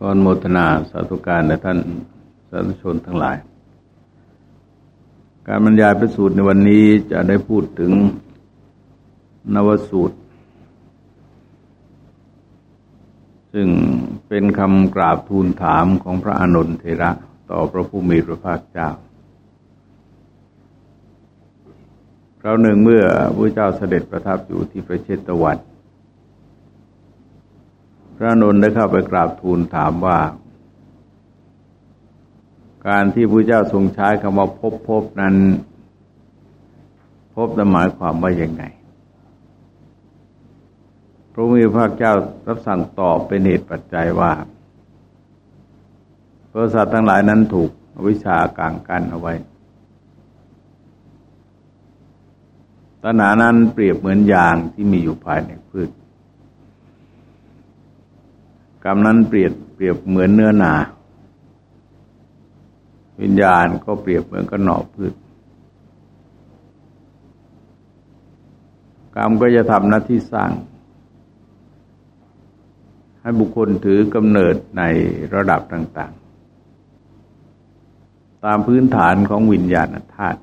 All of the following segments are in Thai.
ก่อนโมทนาสาธุการและท่านสาธุชนทั้งหลาย การบรรยายประสูตรในวันนี้จะได้พูดถึงนวสูตร ซึ่งเป็นคำกราบทูลถามของพระอนนทเทระต่อพระผู้มีพระภาคเจ้า คราวหนึ่งเมื่อพระเจ้าเสด็จประทับอยู่ที่ประเชตวัน พระนนท์ได้เข้าไปกราบทูลถามว่า การที่พระเจ้าทรงใช้คำว่าพบพบนั้น พบหมายความว่าอย่างไงพระมีพระเจ้ารับสั่งตอบเป็นเหตุปัจจัยว่าพระสัตว์ทั้งหลายนั้นถูกวิชากลางกันเอาไว้ตัณหานั้นเปรียบเหมือนยางที่มีอยู่ภายในพืช กรรมนั้นเปรียบเปรียบเหมือนเนื้อหนา วิญญาณก็เปรียบเหมือนกระหน่อพืชกรรมก็จะทำหน้าที่สร้าง ให้บุคคลถือกำเนิดในระดับต่าง ๆ ตามพื้นฐานของวิญญาณธาตุ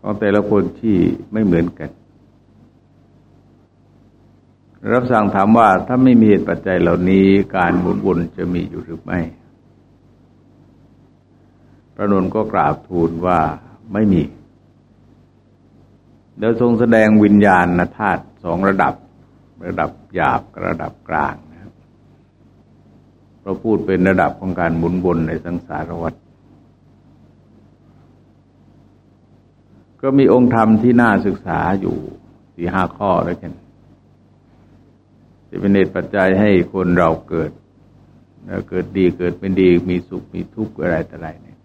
ของแต่ละคนที่ไม่เหมือนกัน รับสั่งถามว่าถ้าไม่มีเหตุปัจจัยเหล่านี้การหมุนวนจะมีอยู่หรือไม่ พระนนก็กราบทูลว่าไม่มี แล้วทรงแสดงวิญญาณธาตุสองระดับ ระดับหยาบระดับกลางนะครับเราพูดเป็นระดับของการหมุนวนในสังสารวัฏก็มีองค์ธรรมที่น่าศึกษาอยู่สี่ห้าข้อด้วยกัน จะเป็นเหตุปัจจัยให้คนเราเกิดเกิดดีเกิดเป็นดีมีสุขมีทุกข์อะไรต่ออะไรเนี่ย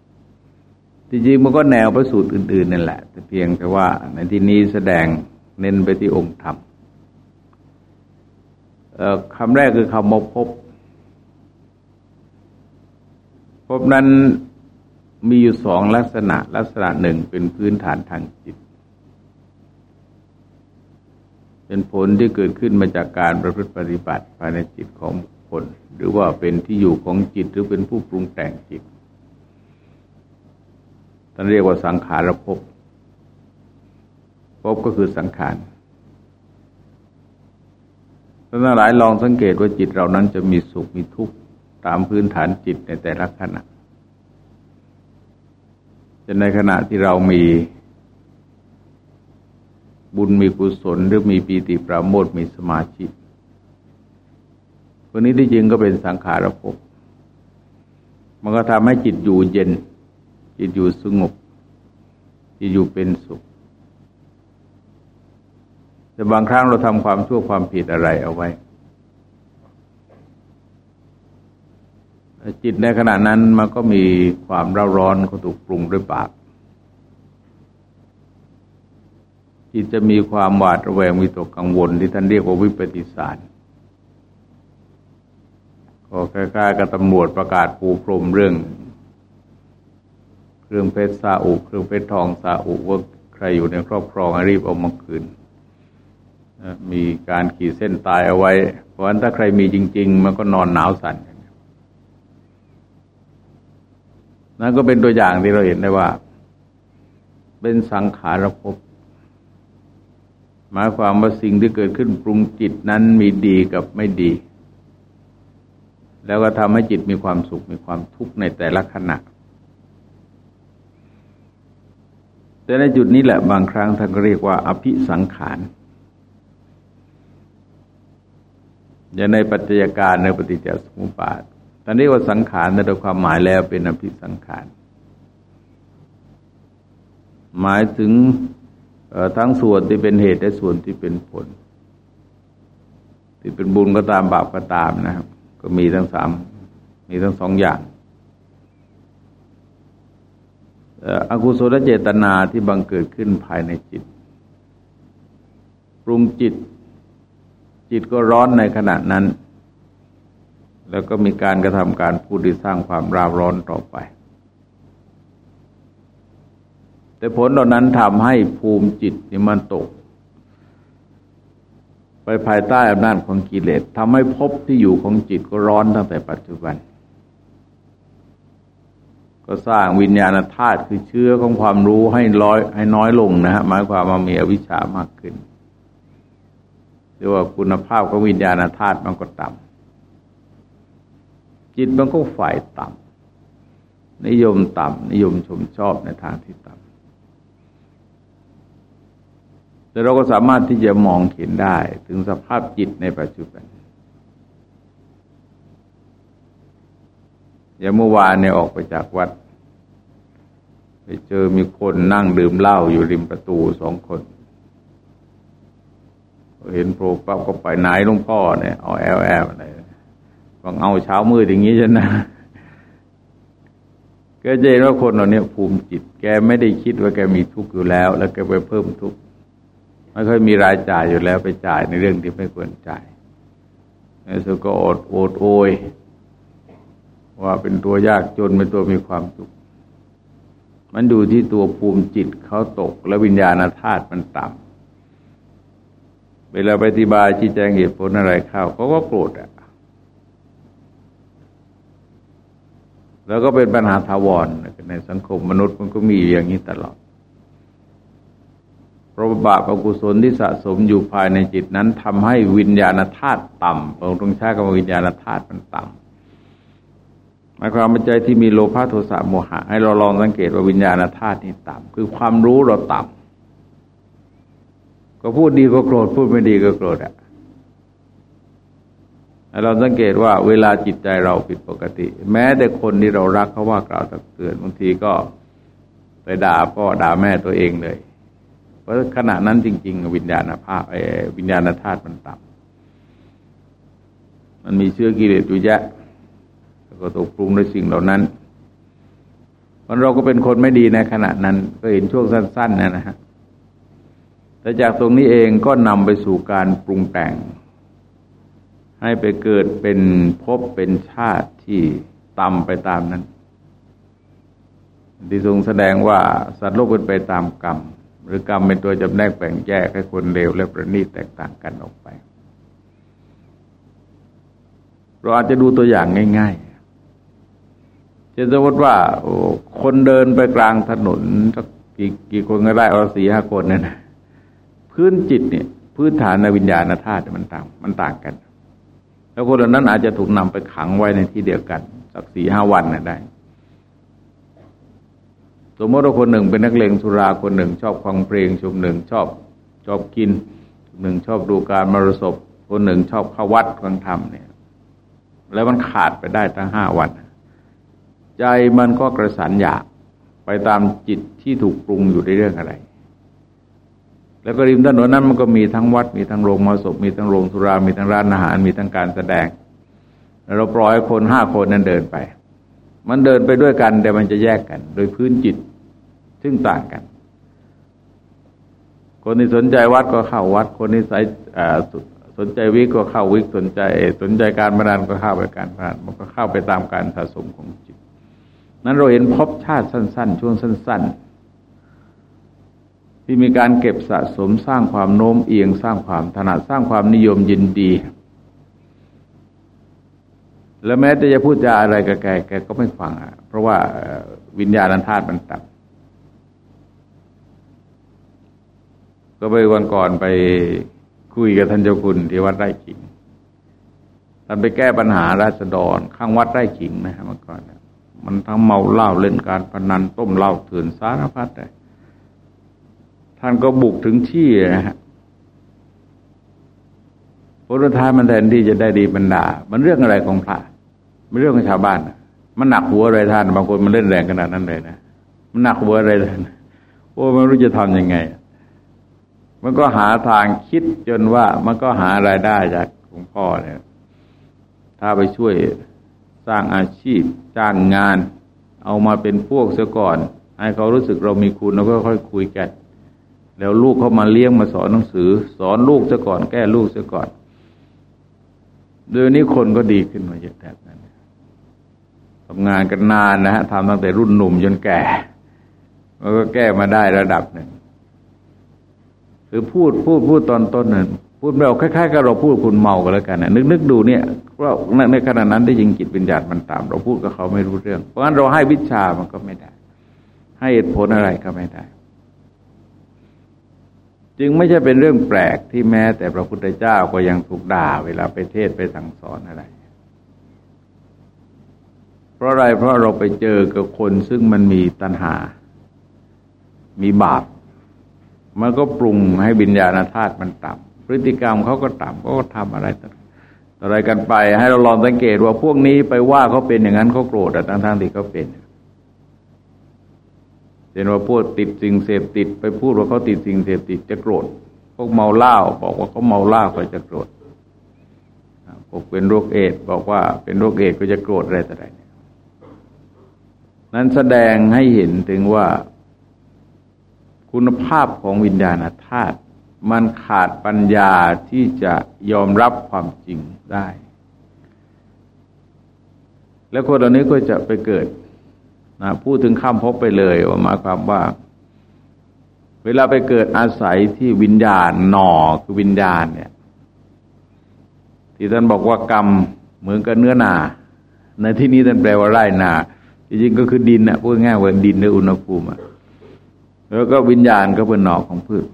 จริงๆมันก็แนวประสูตรอื่นๆนั่นแหละ แต่เพียงแต่ว่าในที่นี้แสดงเน้นไปที่องค์ธรรมคำแรกคือคำว่าพบ พบนั้นมีอยู่สองลักษณะ ลักษณะหนึ่งเป็นพื้นฐานทางจิต เป็นผลที่เกิดขึ้นมาจากการประพฤติปฏิบัติภายในจิตของบุคคล หรือว่าเป็นที่อยู่ของจิตหรือเป็นผู้ปรุงแต่งจิตท่านเรียกว่าสังขารภพภพก็คือสังขารท่านหลายลองสังเกตว่าจิตเรานั้นจะมีสุขมีทุกข์ตามพื้นฐานจิตในแต่ละขณะจะในขณะที่เรามี บุญมีกุศลหรือมีปีติปราโมทมีสมาธิคนนี้ที่จริงก็เป็นสังขารภพมันก็ทำให้จิตอยู่เย็น จิตอยู่สงบ จิตอยู่เป็นสุข แต่บางครั้งเราทำความชั่วความผิดอะไรเอาไว้ จิตในขณะนั้นมันก็มีความร้าร้อนก็ถูกปรุงด้วยปาก จิตจะมีความหวาดระแวงวิตกกังวล ที่ท่านเรียกว่าวิปฏิสารก็คล้ายๆกับตำรวจประกาศปูพรมเรื่อง เครื่องเพชรซาอุเครื่องเพชรทองซาอุว่าใครอยู่ในครอบครองรีบเอามาคืนมีการขีดเส้นตายเอาไว้ เพราะฉะนั้นถ้าใครมีจริง ๆ มันก็นอนหนาวสั่นนั่นก็เป็นตัวอย่างที่เราเห็นได้ว่า เป็นสังขารภพ หมายความว่าสิ่งที่เกิดขึ้นปรุงจิตนั้นมีดีกับไม่ดี แล้วก็ทำให้จิตมีความสุขมีความทุกข์ในแต่ละขณะ แต่ในจุดนี้แหละบางครั้งท่านเรียกว่าอภิสังขารอย่างในปัจจัยการในปฏิจจสมุปบาทท่านเรียกว่าสังขารในความหมายแล้วเป็นอภิสังขาร หมายถึง ทั้งส่วนที่เป็นเหตุและส่วนที่เป็นผล ที่เป็นบุญก็ตามบาปก็ตามนะครับ ก็มีทั้งสามมีทั้งสองอย่างอากุศลเจตนาที่บังเกิดขึ้นภายในจิต ปรุงจิต จิตก็ร้อนในขณะนั้น แล้วก็มีการกระทำการพูดที่สร้างความราวร้อนต่อไป แต่ผลเหล่านั้นทำให้ภูมิจิตนี่มันตก ไปภายใต้อำนาจของกิเลสทำให้ภพที่อยู่ของจิตก็ร้อนตั้งแต่ปัจจุบัน ก็สร้างวิญญาณธาตุคือเชื้อของความรู้ให้ร้อยให้น้อยลงนะฮะหมายความว่ามีอวิชชามากขึ้นหรือว่าคุณภาพของวิญญาณธาตุมันก็ต่ำจิตมันก็ฝ่ายต่ำนิยมต่ำนิยมชมชอบในทางที่ต่ำ แต่เราก็สามารถที่จะมองเห็นได้ถึงสภาพจิตในปัจจุบันอย่างเมื่อวานเนี่ยออกไปจากวัด ไปเจอมีคนนั่งดื่มเหล้าอยู่ริมประตูสองคน เห็นโผล่ปั๊บก็ไปไหนหลวงพ่อเนี่ยเอาแอลแอลอะไรฟังเอาเช้ามืดอย่างนี้ฉันนะก็จะเห็นว่าคนเราเนี่ยภูมิจิต แกไม่ได้คิดว่าแกมีทุกข์อยู่แล้ว แล้วแกไปเพิ่มทุกข์ ไม่ค่อยมีรายจ่ายอยู่แล้วไปจ่ายในเรื่องที่ไม่ควรจ่ายในสุดก็อดโอดโอย ว่าเป็นตัวยากจนเป็นตัวมีความสุขมันดูที่ตัวภูมิจิตเขาตก และวิญญาณธาตุมันต่ำเวลาปฏิบัติชี้แจงเหตุผลอะไรเข้าเขาก็โกรธอะแล้วก็เป็นปัญหาทาวรในสังคมมนุษย์มันก็มีอย่างนี้ตลอด เพราะบาปอกุศลที่สะสมอยู่ภายในจิตนั้นทำให้วิญญาณธาตุต่ำองค์ตรงชาติกับวิญญาณธาตุมันต่ำหมายความว่าใจที่มีโลภะโทสะโมหะ ให้เราลองสังเกตว่าวิญญาณธาตุนี่ต่ำคือความรู้เราต่ำก็พูดดีก็โกรธพูดไม่ดีก็โกรธอะเราสังเกตว่าเวลาจิตใจเราผิดปกติ แม้แต่คนที่เรารักเขาว่ากล่าวตักเตือนบางทีก็ไปด่าพ่อด่าแม่ตัวเองเลย เพราะขณะนั้นจริง ๆ วิญญาณภาพวิญญาณธาตุมันต่ำมันมีเชื้อกิเลสอยู่แยะแล้วก็ตกปรุงด้วยสิ่งเหล่านั้นมันเราก็เป็นคนไม่ดีในขณะนั้น ก็เห็นช่วงสั้นๆนะนะฮะแต่จากตรงนี้เองก็นำไปสู่การปรุงแต่ง ให้ไปเกิดเป็นภพเป็นชาติที่ต่ำไปตามนั้น ที่ทรงแสดงว่าสัตว์โลกเป็นไปตามกรรม หรือกรรมเป็นตัวจำแนกแบ่งแยกให้คนเลวและประณีตแตกต่างกันออกไป เราอาจจะดูตัวอย่างง่ายๆจะสมมติว่าคนเดินไปกลางถนนสักกี่กี่คนก็ได้เอาสี่ห้าคนเนี่ยนะพื้นจิตเนี่ย พื้นฐานในวิญญาณธาตุมันต่าง มันต่างกัน แล้วคนเหล่านั้นอาจจะถูกนำไปขังไว้ในที่เดียวกัน สักสี่ห้าวันน่ะได้ สมมติว่าคนหนึ่งเป็นนักเลงสุราคนหนึ่ง ชอบฟังเพลงชุมหนึ่งชอบชอบกินชุมหนึ่งชอบดูการมรสพคนหนึ่งชอบเข้าวัดฟังธรรมเนี่ย แล้วมันขาดไปได้ทั้งห้าวัน ใจมันก็กระสันอยากไปตามจิตที่ถูกปรุงอยู่ในเรื่องอะไร แล้วก็ริมถนนนั้นมันก็มีทั้งวัด มีทั้งโรงมรสพมีทั้งโรงสุรา มีทั้งร้านอาหาร มีทั้งการแสดง แล้วเราปล่อยคนห้าคนนั้นเดินไป มันเดินไปด้วยกัน แต่มันจะแยกกัน โดยพื้นจิต ซึ่งต่างกัน คนที่สนใจวัดก็เข้าวัด คนที่ใส่สนใจวิกก็เข้าวิกสนใจ สนใจการพนันก็เข้าไปการพนันมันก็เข้าไปตามการสะสมของจิต นั้นเราเห็นพบชาติสั้น ๆ ช่วงสั้น ๆ ที่มีการเก็บสะสมสร้างความโน้มเอียงสร้างความถนัดสร้างความนิยมยินดี แล้วแม้แต่จะพูดจาอะไรกับแกแกก็ไม่ฟังอะเพราะว่าวิญญาณธาตุมันตัดก็ไปวันก่อนไปคุยกับท่านเจ้าคุณที่วัดไร่ขิงท่านไปแก้ปัญหาราษฎรข้างวัดไร่ขิงนะฮะเมื่อก่อนมันทั้งเมาเหล้าเล่นการพนันต้มเหล้าเถื่อนสารพัดเลยท่านก็บุกถึงที่นะฮะผลท้ายมันแทนที่จะได้ดีบรรดา มันเรื่องอะไรของพระ ไม่เรื่องของชาวบ้าน มันหนักหัวอะไรท่านบางคนมันเล่นแรงขนาดนั้นเลยนะมันหนักหัวอะไรท่านโอ้ไม่รู้จะทำยังไง มันก็หาทางคิดจนว่ามันก็หารายได้จากหลวงพ่อเนี่ย ถ้าไปช่วยสร้างอาชีพจ้างงาน เอามาเป็นพวกเสียก่อน ให้เขารู้สึกเรามีคุณเราก็ค่อยคุยกัน แล้วลูกเขามาเลี้ยงมาสอนหนังสือ สอนลูกเสียก่อน แก้ลูกเสียก่อนโดยนี้คนก็ดีขึ้นมาเยอะแบนั้น ทำงานกันนานนะฮะทำตั้งแต่รุ่นหนุ่มจนแก่แล้วก็แก้มาได้ระดับหนึ่งคือพูดพูดพูดตอนต้นนั้นพูดเราคล้ายๆกับเราพูดคุณเมากันแล้วกันนะนึกนึกดูเนี่ยว่าในขณะนั้นได้ยิงจิตวิญญาณมันตาม เราพูดกับเขาไม่รู้เรื่อง เพราะงั้นเราให้วิชามันก็ไม่ได้ ให้เหตุผลอะไรก็ไม่ได้ จึงไม่ใช่เป็นเรื่องแปลกที่แม้แต่พระพุทธเจ้าก็ยังถูกด่า เวลาไปเทศไปสั่งสอนอะไร เพราะอะไรเพราะเราไปเจอกับคนซึ่งมันมีตัณหา มีบาป มันก็ปรุงให้บิญญาณธาตุมันต่ำพฤติกรรมเขาก็ต่ำเขาก็ทำอะไรต่ออะไรกันไป ให้เราลองสังเกตว่าพวกนี้ไปว่าเขาเป็นอย่างนั้นเขาโกรธแต่ทั้งๆที่เขาเป็นเห็นว่าพวกติดสิ่งเสพติด ไปพูดว่าเขาติดสิ่งเสพติดจะโกรธ พวกเมาเหล้าบอกว่าเขาเมาเหล้าก็จะโกรธพวกเป็นโรคเอดบอกว่าเป็นโรคเอดก็จะโกรธอะไรต่ออะไร นั้นแสดงให้เห็นถึงว่าคุณภาพของวิญญาณธาตุมันขาดปัญญาที่จะยอมรับความจริงได้ แล้วคนเหล่านี้ก็จะไปเกิดนะพูดถึงข้ามพบไปเลยว่ามาความว่า เวลาไปเกิดอาศัยที่วิญญาณหน่อคือวิญญาณเนี่ย ที่ท่านบอกว่ากรรมเหมือนกับเนื้อนา ในที่นี้ท่านแปลว่าไร่นา จริงๆก็คือดินนะพูดง่ายว่าดินในอุณหภูมิแล้วก็วิญญาณก็เป็นหนอกของพืช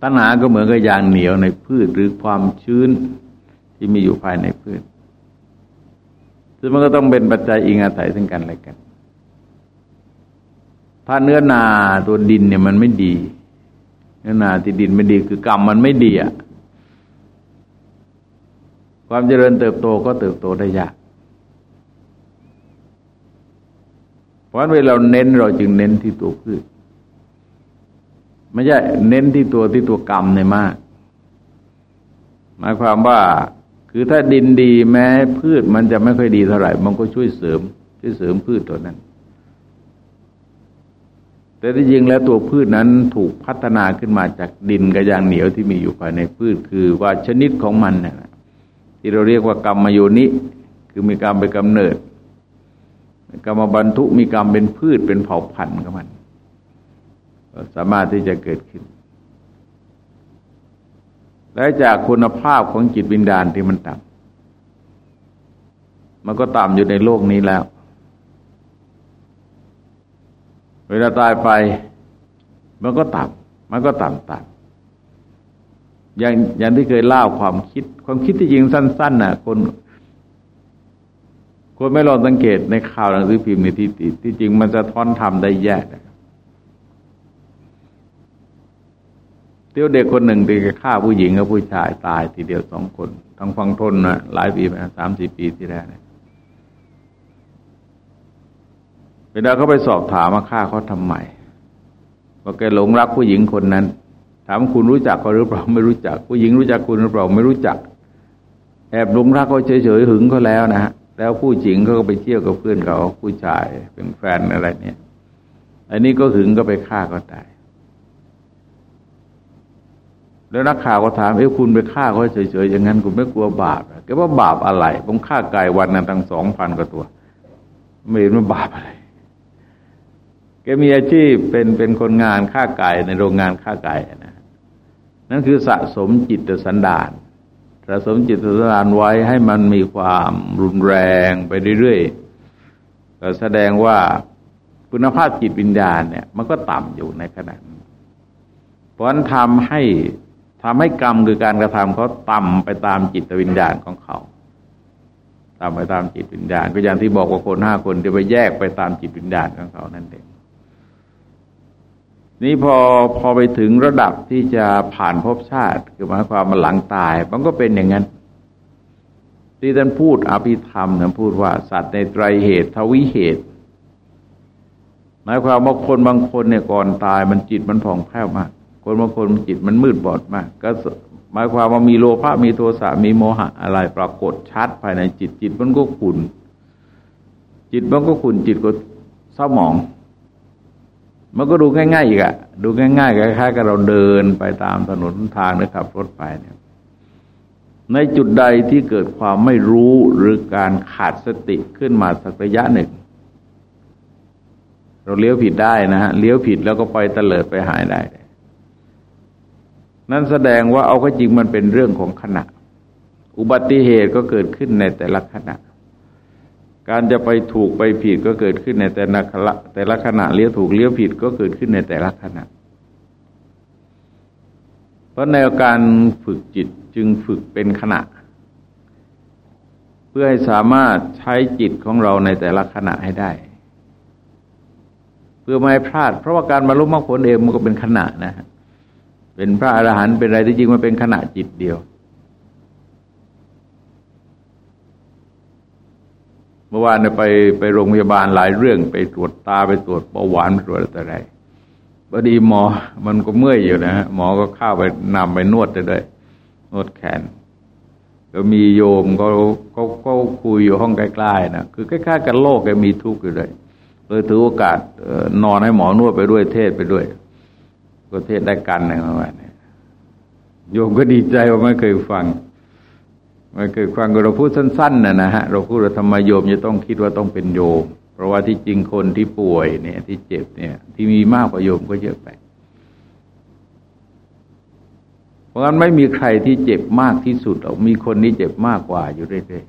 ตัณหาก็เหมือนกับยางเหนียวในพืชหรือความชื้นที่มีอยู่ภายในพืชซึ่งมันก็ต้องเป็นปัจจัยอิงอาศัยซึ่งกันและกัน ถ้าเนื้อนาตัวดินเนี่ยมันไม่ดี เนื้อนาที่ดินไม่ดีคือกรรมมันไม่ดีอะความเจริญเติบโตก็เติบโตได้ยาก เพ ราะฉะนั้นเวลาเน้นเราจึงเน้นที่ตัวพืชไม่ใช่เน้นที่ตัวที่ตัวกรรมในมาก หมายความว่าคือถ้าดินดีแม้พืชมันจะไม่ค่อยดีเท่าไหร่ มันก็ช่วยเสริม ช่วยเสริมพืชตัวนั้น แต่ที่จริงแล้วตัวพืชนั้นถูกพัฒนาขึ้นมาจากดินกระยางเหนียวที่มีอยู่ภายในพืช คือว่าชนิดของมันเนี่ยที่เราเรียกว่ากรรมมโยนิ คือมีกรรมไปกำเนิด กรรมบรรทุมีกรรมเป็นพืชเป็นเผ่าพันธุ์ของมันสามารถที่จะเกิดขึ้น และจากคุณภาพของจิตวิญญาณที่มันต่ำมันก็ต่ำอยู่ในโลกนี้แล้ว เวลาตายไป มันก็ต่ำมันก็ต่ำต่ำอย่างอย่างที่เคยเล่าความคิด ความคิดที่จริงสั้นๆน่ะ คน คนไม่ลองสังเกตในข่าวหนังสือพิมพ์ในที่ติที่จริงมันจะท้อนทำได้แย่ที่ยวเด็กคนหนึ่งที่ฆ่าผู้หญิงกับผู้ชายตายทีเดียวสองคนทั้งฟังทนนะหลายปีมาสามสี่ปีที่แล้วเนี่ยเวลาเขาไปสอบถามมาฆ่าเขาทำไมว่าแกหลงรักผู้หญิงคนนั้น ถามคุณรู้จักเขาหรือเปล่าไม่รู้จัก ผู้หญิงรู้จักคุณหรือเปล่าไม่รู้จัก แอบหลงรักเขาเฉยๆหึงเขาแล้วนะฮะ แล้วผู้หญิงเขาก็ไปเที่ยวกับเพื่อนเขาผู้ชายเป็นแฟนอะไรเนี่ย อันนี้ก็หึงก็ไปฆ่าก็ตายแล้วนักข่าวก็ถามเอ้คุณไปฆ่าเขาเฉยๆอย่างนั้นคุณไม่กลัวบาปแกว่าบาปอะไร ผมฆ่าไก่วันนั้นตั้งสองพันกว่าตัว ไม่เห็นว่าบาปอะไรแกมีอาชีพเป็นเป็นคนงานฆ่าไก่ในโรงงานฆ่าไก่นะนั่นคือสะสมจิตสันดาน สะสมจิตสันดานไว้ให้มันมีความรุนแรงไปเรื่อยๆก็แสดงว่าคุณภาพจิตวิญญาณเนี่ย มันก็ต่ำอยู่ในขณะนั้นเพราะนั้นทำให้ทำให้กรรมคือการกระทำเขาต่ำไปตามจิตวิญญาณของเขาต่ำไปตามจิตวิญญาณก็อย่างที่บอกว่าคนห้าคนจะไปแยกไปตามจิตวิญญาณของเขานั่นเอง นี่พอพอไปถึงระดับที่จะผ่านภพชาติ คือหมายความมาหลังตาย มันก็เป็นอย่างนั้น ที่ท่านพูดอภิธรรมท่านพูดว่าสัตว์ในไตรเหตุ ทวิเหตุ หมายความว่าคนบางคนเนี่ยก่อนตายมันจิตมันผ่องแผ้วมาก คนบางคนจิตมันมืดบอดมาก ก็หมายความว่ามีโลภะมีโทสะมีโมหะอะไรปรากฏชัดภายในจิตจิตมันก็ขุนจิตมันก็ขุนจิตก็เศร้าหมอง มันก็ดูง่ายๆอีกอะดูง่ายๆคล้ายๆกับเราเดินไปตามถนนทางนะครับรถไปเนี่ย ในจุดใดที่เกิดความไม่รู้หรือการขาดสติขึ้นมาสักระยะหนึ่ง เราเลี้ยวผิดได้นะฮะเลี้ยวผิดแล้วก็ไปเตลิดไปหายได้ นั่นแสดงว่าเอาก็จริงมันเป็นเรื่องของขณะ อุบัติเหตุก็เกิดขึ้นในแต่ละขณะ การจะไปถูกไปผิดก็เกิดขึ้นในแต่ละขณะแต่ละขณะเลี้ยวถูกเลี้ยวผิดก็เกิดขึ้นในแต่ละขณะ เพราะในการฝึกจิตจึงฝึกเป็นขณะ เพื่อให้สามารถใช้จิตของเราในแต่ละขณะให้ได้ เพื่อไม่ให้พลาด เพราะว่าการบรรลุมรรคผลเองมันก็เป็นขณะนะฮะเป็นพระอรหันต์เป็นอะไรที่จริงมันเป็นขณะจิตเดียว มื่อวานไปไปโรงพยาบาลหลายเรื่องไปตรวจตาไปตรวจเบาหวานไปตรวจอะไรพอดีหมอมันก็เมื่อยอยู่นะฮะหมอก็เข้าไปนำไปนวดเลยนวดแขนก็มีโยมก็เขาก็คุยอยู่ห้องใกล้ๆนะคือใกล้ๆกันโลกแกมีทุกข์อยู่เลยเลยถือโอกาสนอนให้หมอนวดไปด้วยเทศไปด้วย ก็เทศได้กันนะประมาณนี้โยมก็ดีใจว่าไม่เคยฟัง ไม่เคยฟังเราพูดสั้นๆนะนะฮะเราพูดว่าธรรมโยมจะต้องคิดว่าต้องเป็นโยม เพราะว่าที่จริงคนที่ป่วยเนี่ยที่เจ็บเนี่ย ที่มีมากกว่าโยมก็เยอะไป เพราะงั้นไม่มีใครที่เจ็บมากที่สุดหรอกมีคนที่เจ็บมากกว่าอยู่เรื่อย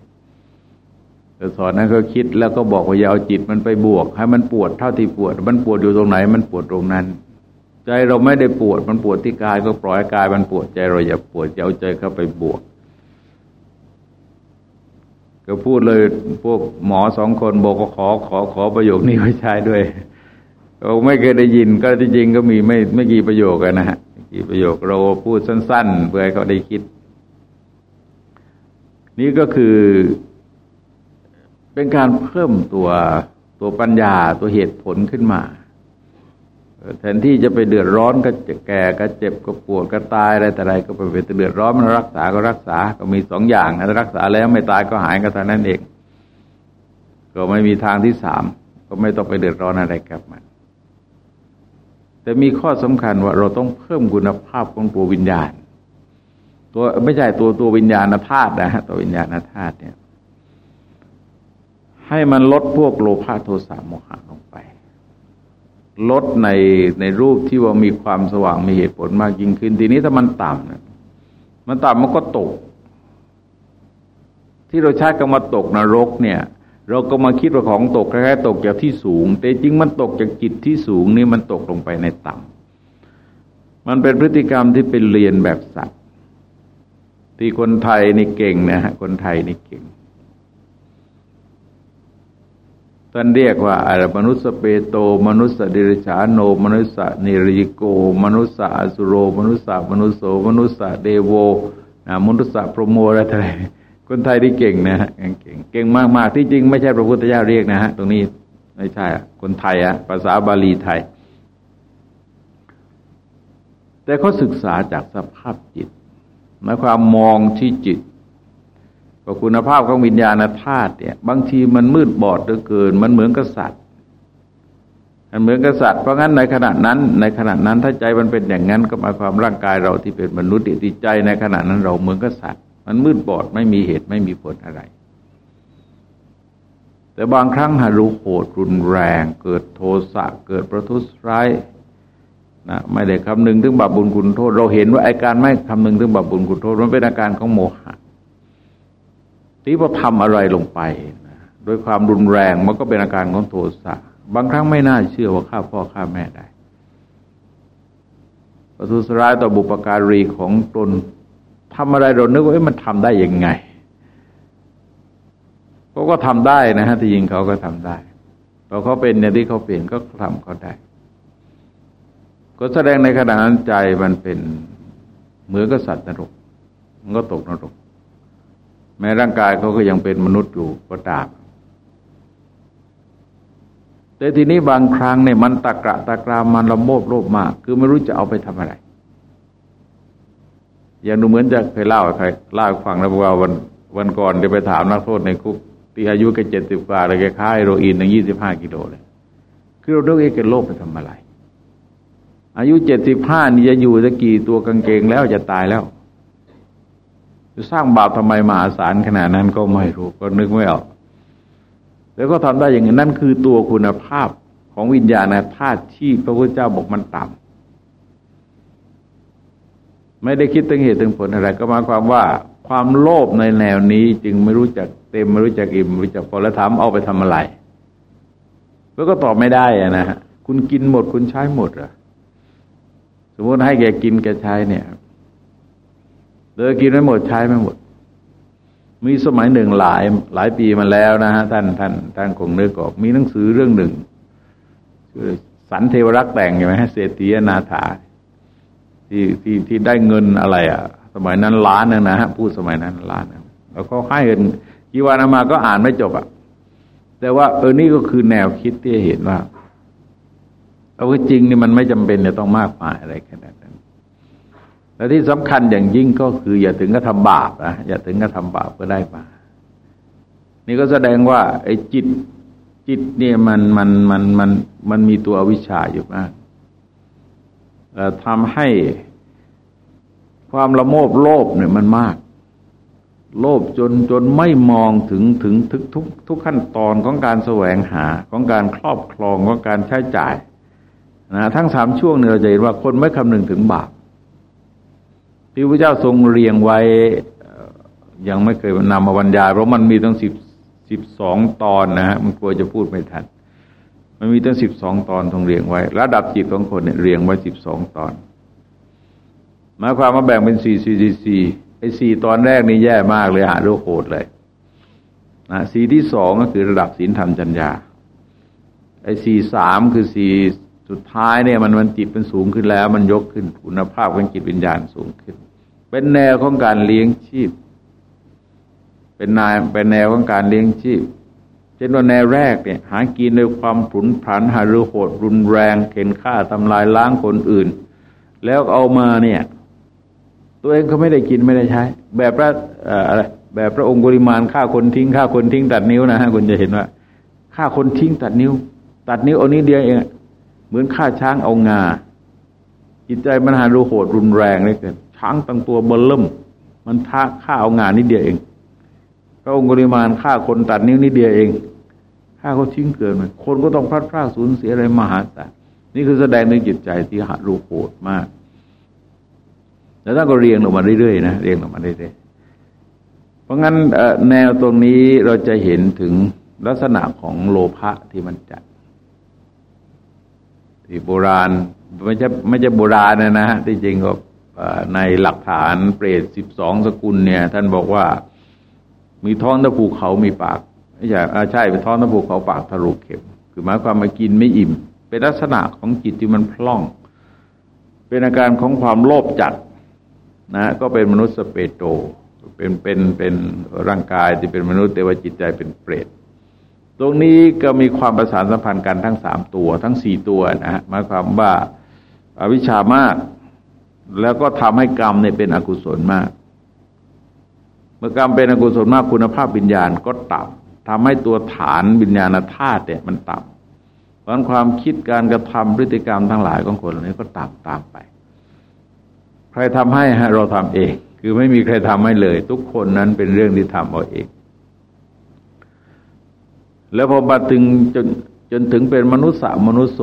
ๆแต่สอนนั้นก็คิดแล้วก็บอกว่าอย่าเอาจิตมันไปบวก ให้มันปวดเท่าที่ปวด มันปวดอยู่ตรงไหน มันปวดตรงนั้นใจเราไม่ได้ปวด มันปวดที่กายก็ปล่อยกายมันปวดใจเราอย่าปวดอย่าเอาใจเข้าไปบวก ก็พูดเลยพวกหมอสองคนบอกขอขอขอประโยคนี้ไว้ใช้ด้วยเราไม่เคยได้ยินก็จริงก็มีไม่ไม่กี่ประโยคนะฮะกี่ประโยคเราพูดสั้น ๆ เพื่อให้เขาได้คิด นี่ก็คือเป็นการเพิ่มตัวตัวปัญญาตัวเหตุผลขึ้นมา แทนที่จะไปเดือดร้อนก็จะแก่ก็เจ็บก็ปวดก็ตายอะไรแต่ไรก็ไปไปเดือดร้อนมันรักษาก็รักษาก็มีสองอย่างนะรักษาแล้วไม่ตายก็หายก็เท่านั้นเองก็ไม่มีทางที่สามก็ไม่ต้องไปเดือดร้อนอะไรกับมัน แต่มีข้อสำคัญว่าเราต้องเพิ่มคุณภาพของตัววิญญาณ ตัวไม่ใช่ตัวตัววิญญาณธาตุนะฮะตัววิญญาณธาตุเนี่ย ให้มันลดพวกโลภะโทสะโมหะ ลดในในรูปที่ว่ามีความสว่างมีเหตุผลมากยิ่งขึ้น ทีนี้ถ้ามันต่ำเนะมันต่ำมันก็ตก ที่เราใช้คำว่าตกนรกเนี่ย เราก็มาคิดว่าของตกคล้ายๆตกจากที่สูง แต่จริงมันตกจากจิตที่สูงนี่มันตกลงไปในต่ำมันเป็นพฤติกรรมที่เป็นเรียนแบบสัตว์ ที่คนไทยนี่เก่งนะฮะคนไทยนี่เก่ง ท่านเรียกว่าอารมนุสเปโต มนุสดิริชาโน มนุสนิริโก มนุสอสุโร มนุสมนุโสมนุสเดโวนะมนุสพรโมอะไรอะไรคนไทยที่เก่งนะฮะเก่งเก่งมากๆที่จริงไม่ใช่พระพุทธเจ้าเรียกนะฮะตรงนี้ไม่ใช่คนไทยอะภาษาบาลีไทย แต่เขาศึกษาจากสภาพจิตหมายความมองที่จิต ว่าคุณภาพของวิญญาณธาตุเนี่ย บางทีมันมืดบอดเหลือเกิน มันเหมือนกษัตริย์มันเหมือนกษัตริย์เพราะงั้นในขณะนั้น ในขณะนั้นถ้าใจมันเป็นอย่างนั้นก็หมายความร่างกายเราที่เป็นมนุษย์ติใจในขณะนั้นเราเหมือนกษัตริย์ มันมืดบอดไม่มีเหตุไม่มีผลอะไร แต่บางครั้งหารู้โหดรุนแรง เกิดโทสะเกิดประทุษร้ายนะไม่ได้คำนึงถึงบาปบุญคุณโทษ เราเห็นว่าอาการไม่คำนึงถึงบาปบุญคุณโทษ มันเป็นอาการของโมหะ ที่พอทำอะไรลงไปนะโดยความรุนแรงมันก็เป็นอาการของโทสะบางครั้งไม่น่าเชื่อว่าฆ่าพ่อฆ่าแม่ได้ประทุษร้ายต่อบุปการีของตนทำอะไรเรานึกว่ามันทำได้ยังไงเขาก็ทำได้นะฮะที่จริงเขาก็ทำได้พอเขาเป็นอย่างที่เขาเป็นก็ทำเขาได้ ก็แสดงในขณะนั้นใจมันเป็นเหมือนกับสัตว์นรก มันก็ตกนรก แม้ร่างกายเขาก็ยังเป็นมนุษย์อยู่ก็ตามแต่ทีนี้บางครั้งเนี่ยมันตะกระตะกรามมันละโมบโลภมาก คือไม่รู้จะเอาไปทำอะไร อย่างดูเหมือนจะเคยเล่าใครเล่าฟังแล้วว่าวันวันก่อนเดี๋ยวไปถามนักโทษในคุกที่อายุแค่เจ็ดสิบกว่าเลยแกค้ายโรอีนตั้งยี่สิบห้ากิโลเลยคือเราเลือกเอแกโลภไปทำอะไร อายุเจ็ดสิบห้านี่จะอยู่จะกี่ตัวกางเกงแล้วจะตายแล้ว สร้างบาปทำไมมหาศาลขนาดนั้นก็ไม่รู้ก็นึกไม่ออก แล้วก็ทำได้อย่างนั้นนั่นคือตัวคุณภาพของวิญญาณธาตุที่พระพุทธเจ้าบอกมันต่ำไม่ได้คิดถึงเหตุถึงผลอะไร ก็มาความว่าความโลภในแนวนี้จึงไม่รู้จักเต็มไม่รู้จักอิ่มไม่รู้จักพอแล้วถามเอาไปทำอะไรแล้วก็ตอบไม่ได้อะนะฮะคุณกินหมดคุณใช้หมดเหรอสมมติให้แกกินแกใช้เนี่ย เลยกินไม่หมดใช้ไม่หมด มีสมัยหนึ่งหลายหลายปีมาแล้วนะฮะท่านท่านท่านคงนึกออกมีหนังสือเรื่องหนึ่งชื่อสันเทวรักษ์แต่งใช่ไหมเศรษฐีนาถาที่ที่ที่ได้เงินอะไรอะ สมัยนั้นล้านนึงนะฮะพูดสมัยนั้นล้านนึงแล้วก็ให้เงินกีวานามาก็อ่านไม่จบอะ แต่ว่าเออนี่ก็คือแนวคิดที่เห็นว่าเอาจริงนี่มันไม่จำเป็นจะต้องมากมายอะไรขนาดนั้น และที่สำคัญอย่างยิ่งก็คือ อย่าถึงกับทำบาปนะอย่าถึงกับทำบาปก็ได้มา นี่ก็แสดงว่าไอ้จิตจิตเนี่ยมันมันมันมันมันมีตัวอวิชาอยู่มากทำให้ความละโมบโลภเนี่ยมันมาก โลภจนจนไม่มองถึงถึงทุกทุกทุกขั้นตอนของการแสวงหาของการครอบครองของการใช้จ่ายนะทั้งสามช่วงเนี่ยเราจะเห็นว่าคนไม่คำนึงถึงบาป ที่พระเจ้าทรงเรียงไว้ยังไม่เคยนำมาบรรยายเพราะมันมีตั้งสิบสิบสองตอนนะฮะมันกลัวจะพูดไม่ทันมันมีตั้งสิบสองตอนทรงเรียงไว้ ระดับจิตของคนเนี่ยเรียงไว้สิบสองตอนหมายความว่าแบ่งเป็นสี่สี่สี่สี่ไอ้สี่ตอนแรกนี่แย่มากเลยหาโรคโหดเลยนะสี่ที่สองก็คือระดับศีลธรรมจัญญาไอ้สี่สามคือสี่สุดท้ายเนี่ยมันมันจิตเป็นสูงขึ้นแล้ว มันยกขึ้นคุณภาพของจิตวิญญาณสูงขึ้น เป็นแนวของการเลี้ยงชีพ เป็นนายเป็นแนวของการเลี้ยงชีพเช่นว่าแนวแรกเนี่ย หากินด้วยความผุนผันหารือโหดรุนแรงเข็นฆ่าทำลายล้างคนอื่น แล้วเอามาเนี่ย ตัวเองก็ไม่ได้กินไม่ได้ใช้ แบบพระอะไรแบบพระองค์บริมาณฆ่าคนทิ้งฆ่าคนทิ้งตัดนิ้วนะฮะคุณจะเห็นว่าฆ่าคนทิ้งตัดนิ้ว ตัดนิ้วเอานี้เดียวเอง เหมือนฆ่าช้างเอางาจิตใจมันหารูโหดรุนแรงเลยเกิน ช้างตั้งตัวเบลล่ม มันท่าฆ่าเอางานนิดเดียวเองพระองค์ปริมาณฆ่าคนตัดนิ้วนิดเดียวเองฆ่าเขาทิ้งเกินไปคนก็ต้องพลาดพลาดสูญเสียอะไรมหาศาลนี่คือแสดงในจิตใจที่หารูโหดมาก แล้วท่าก็เรียงลงมาเรื่อยๆนะเรียงลงมาเรื่อยๆเพราะงั้นแนวตรงนี้เราจะเห็นถึงลักษณะของโลภะที่มันจัดที่โบราณไม่ใช่ไม่ใช่โบราณนะนะที่จริงก็ ในหลักฐานเปรตสิบสองสกุลเนี่ย ท่านบอกว่า มีท้องตะปูเขามีปากไม่ใช่ใช่เป็นท้องตะปูเขาปากทะลุเข็ม คือหมายความมากินไม่อิ่ม เป็นลักษณะของจิตที่มันพล่อง เป็นอาการของความโลภจัดนะ ก็เป็นมนุษย์สเปโต เป็นเป็นเป็นร่างกายที่เป็นมนุษย์แต่ว่าจิตใจเป็นเปรตตรงนี้ก็มีความประสานสัมพันธ์กันทั้งสามตัว ทั้งสี่ตัวนะฮะหมายความว่าอาวิชามาก แล้วก็ทำให้กรรมเนี่ยเป็นอกุศลมาก เมื่อกรรมเป็นอกุศลมากคุณภาพวิญญาณก็ต่ำทำให้ตัวฐานวิญญาณธาตุเนี่ยมันต่ำเพราะความคิดการกระทำพฤติกรรมทั้งหลายของคนเหล่านี้ก็ต่ำตามไป ใครทำให้เราทำเอง คือไม่มีใครทำให้เลย ทุกคนนั้นเป็นเรื่องที่ทำเอาเอง แล้วพอมาถึงจนจนถึงเป็นมนุษย์สมนุษย์โส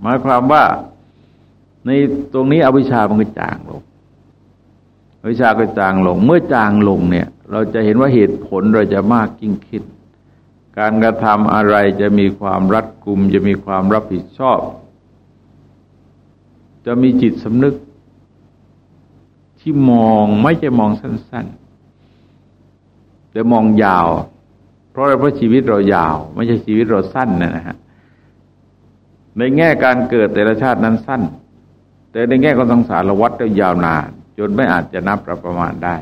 หมายความว่า ในตรงนี้อวิชามันก็จางลงอวิชาก็จางลง เมื่อจางลงเนี่ย เราจะเห็นว่าเหตุผลเราจะมากยิ่งขึ้นการกระทำอะไรจะมีความรัดกุม จะมีความรับผิดชอบ จะมีจิตสำนึก ที่มองไม่จะมองสั้นๆ แต่มองยาว เพราะอะไรเพราะชีวิตเรายาว ไม่ใช่ชีวิตเราสั้นนะฮะในแง่การเกิดแต่ละชาตินั้นสั้น แต่ในแง่ของสังสารวัฏก็ยาวนาน จนไม่อาจจะนับประมาณได้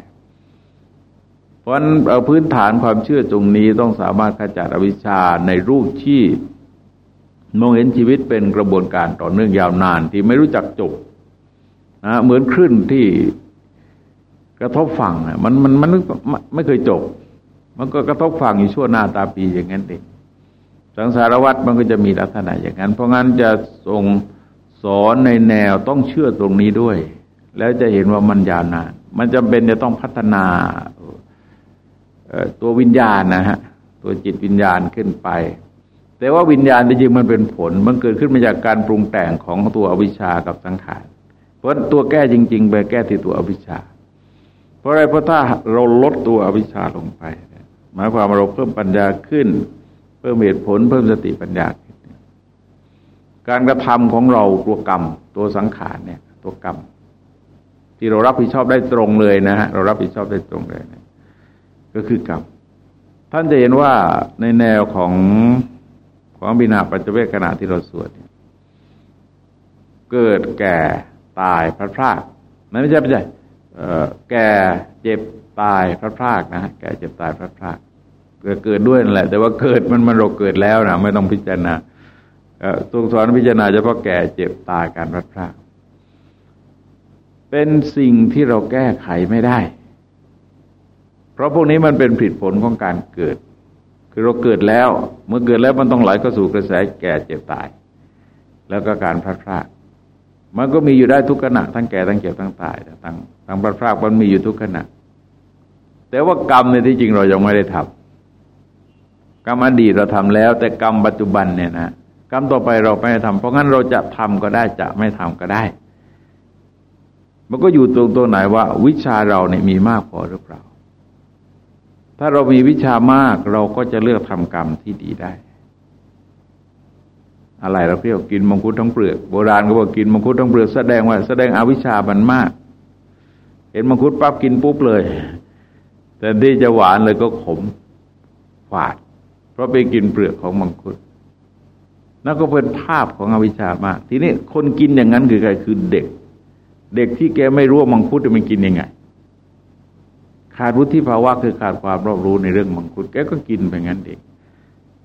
เพราะฉะนั้นพื้นฐานความเชื่อตรงนี้ต้องสามารถขจัดอวิชชาในรูปที่มองเห็นชีวิตเป็นกระบวนการต่อเนื่องยาวนานที่ไม่รู้จักจบนะเหมือนคลื่นที่กระทบฝั่งมันมันมันไม่เคยจบ มันก็กระทบฝั่งอยู่ชั่วหน้าตาปีอย่างนั้นเองสังสารวัตรมันก็จะมีลักษณะอย่างนั้น เพราะงั้นจะทรง อนในแนวต้องเชื่อตรงนี้ด้วย แล้วจะเห็นว่ามันยานานมันจำเป็นจะต้องพัฒนาตัววิญญาณนะฮะตัวจิตวิญญาณขึ้นไป แต่ว่าวิญญาณจริงมันเป็นผล มันเกิดขึ้นมาจากการปรุงแต่งของตัวอวิชากับสังขารผราะตัวแก้จริง ๆ ไปแก้ที่ตัวอวิชา เพราะอะไรเพราะถ้าเราลดตัวอวิชชาลงไป หมายความว่าเราเพิ่มปัญญาขึ้น เพิ่มเหตุผล เพิ่มสติปัญญา การกระทำของเราตัวกรรม ตัวสังขารเนี่ย ตัวกรรม ที่เรารับผิดชอบได้ตรงเลยนะฮะเรารับผิดชอบได้ตรงเลยนะก็คือกรรมท่านจะเห็นว่าในแนวของของบินาปัจเจเวกขณะที่เราสวดเกิดแก่ตายพระพรากมันไม่ใช่ไม่ใช่แก่เจ็บตายพระพรากนะแก่เจ็บตายพระพรากเกิดเกิดด้วยนั่นแหละ แต่ว่าเกิดมันมันเราเกิดแล้วนะไม่ต้องพิจารณา ทรงสอนพิจารณาเฉพาะแก่เจ็บตายการพระพรากเป็นสิ่งที่เราแก้ไขไม่ได้ เพราะพวกนี้มันเป็นผลผลของการเกิด คือเราเกิดแล้ว เมื่อเกิดแล้วมันต้องไหลเข้าสู่กระแสแก่เจ็บตาย แล้วก็การพลาดพลาดมันก็มีอยู่ได้ทุกขณะทั้งแก่ทั้งเจ็บทั้งตายทั้งทั้งพลาดพลาดมันมีอยู่ทุกขณะ แต่ว่ากรรมในที่จริงเรายังไม่ได้ทำกรรมอดีตเราทำแล้ว แต่กรรมปัจจุบันเนี่ยนะ กรรมต่อไปเราไม่ทำเพราะงั้นเราจะทำก็ได้จะไม่ทำก็ได้ มันก็อยู่ตรงตัวไหนว่า วิชาเราเนี่ยมีมากพอหรือเปล่า ถ้าเรามีวิชามากเราก็จะเลือกทำกรรมที่ดีได้ อะไรเราเรียกกินมังคุดทั้งเปลือกโบราณก็บอกกินมังคุดทั้งเปลือกแสดงว่าแสดงอวิชชามันมาก เห็นมังคุดปั๊บกินปุ๊บเลย แต่ที่จะหวานเลยก็ขมฝาด เพราะไปกินเปลือกของมังคุด นั่นก็เป็นภาพของอวิชชามาก ทีนี้คนกินอย่างนั้นคือใครคือเด็ก เด็กที่แกไม่รู้ว่ามังคุดจะมันกินยังไง ขาดวุฒิภาวะคือขาดความรอบรู้ในเรื่องมังคุดแกก็กินไปงั้นเด็ก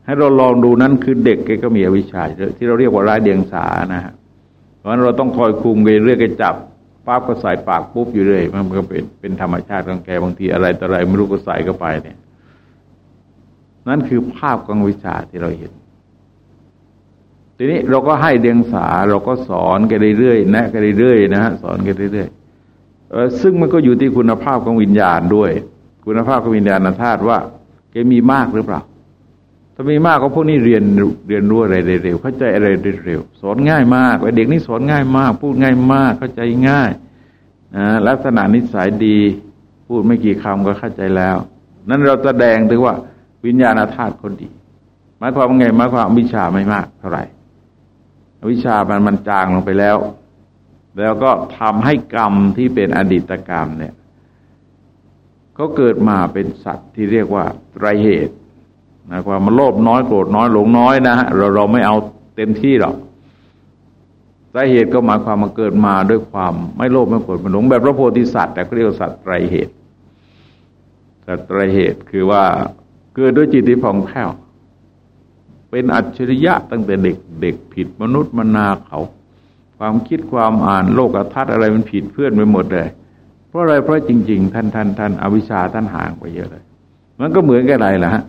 ให้เราลองดูนั้นคือเด็กแกก็มีอวิชชาที่เราเรียกว่าร้ายเดียงสานะฮะเพราะนั้นเราต้องคอยคุมไปเรื่อยกจับปั๊บก็ใส่ปากปุ๊บอยู่เลยมันก็เป็นเป็นธรรมชาติของแกบางทีอะไรต่ออะไรไม่รู้ก็ใส่เข้าไปเนี่ย นั่นคือภาพของวิชาที่เราเห็น ทีนี้เราก็ให้เดียงสาเราก็สอนกันเรื่อยๆนะกันเรื่อยๆนะฮะสอนกันเรื่อยๆซึ่งมันก็อยู่ที่คุณภาพของวิญญาณด้วย คุณภาพของวิญญาณธาตุว่าแกมีมากหรือเปล่า ถ้ามีมากก็พวกนี้เรียนเรียนรู้อะไรเร็ว เข้าใจอะไรเร็ว สอนง่ายมากเด็กนี่สอนง่ายมาก พูดง่ายมาก เข้าใจง่ายนะลักษณะนิสัยดี พูดไม่กี่คำก็เข้าใจแล้ว นั้นเราแสดงถึงว่าวิญญาณธาตุคนดีหมายความว่าไงหมายความวิชาไม่มากเท่าไหร่ วิชามันมันจางลงไปแล้ว แล้วก็ทำให้กรรมที่เป็นอดีตกรรมเนี่ยเขาเกิดมาเป็นสัตว์ที่เรียกว่าไรเหตุนะความมันโลภน้อยโกรธน้อยหลงน้อยนะฮะเราเราไม่เอาเต็มที่หรอกสาเหตุก็หมายความมาเกิดมาด้วยความไม่โลภไม่โกรธไม่หลงแบบพระโพธิสัตว์แต่เรียกสัตว์ไตรเหตุสัตว์ไตรเหตุคือว่าเกิดด้วยจิตที่ผ่องแผ้ว เป็นอัจฉริยะตั้งแต่เด็กเด็กผิดมนุษย์มนาเขา ความคิดความอ่านโลกทัศน์อะไรมันผิดเพื่อนไปหมดเลย เพราะอะไรเพราะจริง ๆ ท่านท่านท่านอวิชชาท่านห่างไปเยอะเลย มันก็เหมือนกันอะไรล่ะฮะ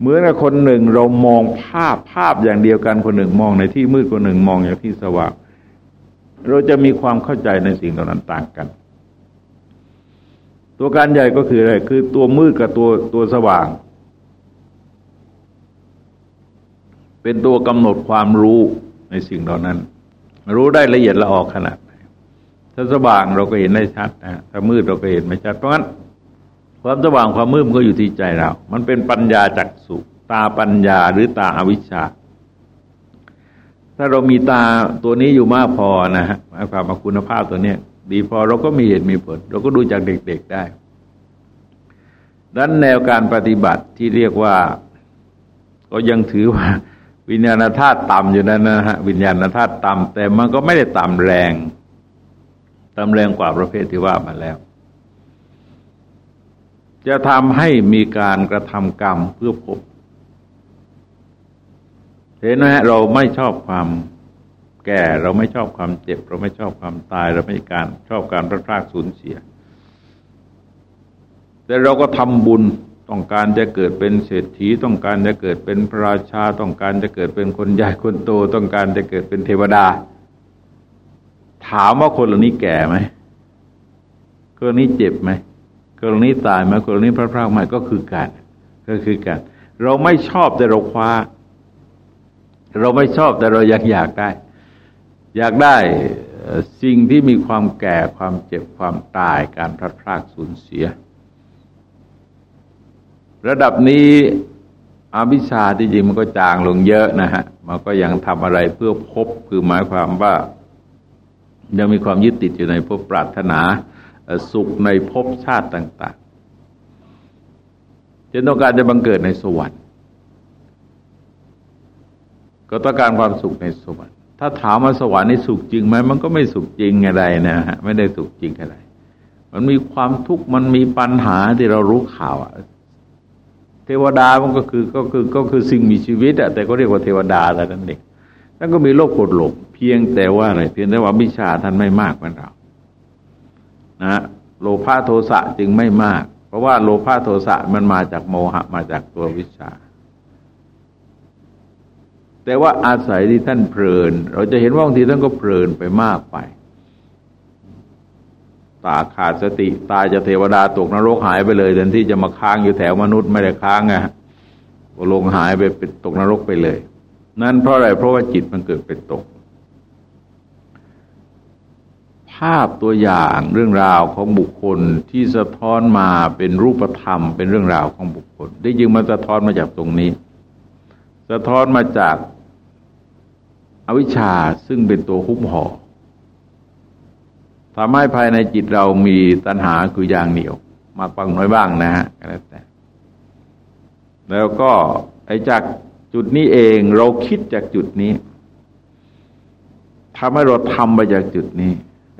เหมือนกับคนหนึ่งเรามองภาพภาพอย่างเดียวกันคนหนึ่งมองในที่มืดคนหนึ่งมองอย่างที่สว่างเราจะมีความเข้าใจในสิ่งเหล่านั้นต่างกัน ตัวการใหญ่ก็คืออะไรคือตัวมืดกับตัวตัวสว่าง เป็นตัวกำหนดความรู้ในสิ่งเหล่านั้น รู้ได้ละเอียดละออกขนาดไหนถ้าสว่างเราก็เห็นได้ชัดนะถ้ามืดเราก็เห็นไม่ชัดเพราะงั้นความสว่างความมืดมันก็อยู่ที่ใจเรา มันเป็นปัญญาจักสุตาปัญญาหรือตาอวิชชา ถ้าเรามีตาตัวนี้อยู่มากพอนะฮะหมายความว่าคุณภาพตัวเนี้ยดีพอเราก็มีเหตุมีผล เราก็ดูจากเด็กๆได้ดังนั้นแนวการปฏิบัติที่เรียกว่า ก็ยังถือว่า วิญญาณธาตุต่ำอยู่นั่นนะฮะวิญญาณธาตุต่ำแต่มันก็ไม่ได้ต่ำแรงต่ำแรงกว่าประเภทที่ว่ามาแล้ว จะทำให้มีการกระทำกรรมเพื่อพบเห็นไหมเราไม่ชอบความแก่เราไม่ชอบความเจ็บ เราไม่ชอบความตาย เราไม่การชอบการพลาดพลาดสูญเสีย แต่เราก็ทำบุญ ต้องการจะเกิดเป็นเศรษฐี ต้องการจะเกิดเป็นพระราชา ต้องการจะเกิดเป็นคนใหญ่คนโต ต้องการจะเกิดเป็นเทวดา ถามว่าคนเหล่านี้แก่ไหมคนนี้เจ็บไหมกรณีตายไหมากรณีพระพรากมก็คือการก็คือการเราไม่ชอบแต่เราคว้า เราไม่ชอบแต่เราอยากอยากได้ อยากได้สิ่งที่มีความแก่ความเจ็บความตายการพลัดพรากสูญเสีย ระดับนี้อวิชาที่จริงมันก็จางลงเยอะนะฮะ มันก็ยังทำอะไรเพื่อพบคือหมายความว่า ยังมีความยึดติดอยู่ในภพปรารถนาสุขในภพชาติต่างๆจนต้องการจะบังเกิดในสวรรค์ ก็ต้องการความสุขในสวรรค์ ถ้าถามมาสวรรค์นี่สุขจริงไหมมันก็ไม่สุขจริงอะไรนะฮะไม่ได้สุขจริงอะไร มันมีความทุกข์มันมีปัญหาที่เรารู้ข่าวอะ เทวดามันก็คือก็คือก็คือสิ่งมีชีวิตอะแต่ก็เรียกว่าเทวดาแต่นั้นเองท่านก็มีโลกกดหลงเพียงแต่ว่าอะไรเพียงแต่ว่าวิชาท่านไม่มากเหมือนเรานะโลภะโทสะจึงไม่มาก เพราะว่าโลภะโทสะมันมาจากโมหะมาจากตัววิชา แต่ว่าอาศัยที่ท่านเพลิน เราจะเห็นว่าบางทีท่านก็เพลินไปมากไปาขาดสติ ตายจะเทวดาตกนรกหายไปเลยแทนที่จะมาค้างอยู่แถวมนุษย์ไม่ได้ค้างไงลงหายไปตกนรกไปเลย นั่นเพราะอะไรเพราะว่าจิตมันเกิดเป็นตก ภาพตัวอย่างเรื่องราวของบุคคลที่สะท้อนมาเป็นรูปธรรม เป็นเรื่องราวของบุคคล ได้ยิงมันสะท้อนมาจากตรงนี้ สะท้อนมาจากอวิชชาซึ่งเป็นตัวคุ้มห่อ ทำให้ภายในจิตเรามีตัณหาคืออย่างเหนียว มากบางน้อยบ้างนะฮะแล้วแต่แล้วก็ไอ้จากจุดนี้เองเราคิดจากจุดนี้ทำให้เราทำไปจากจุดนี้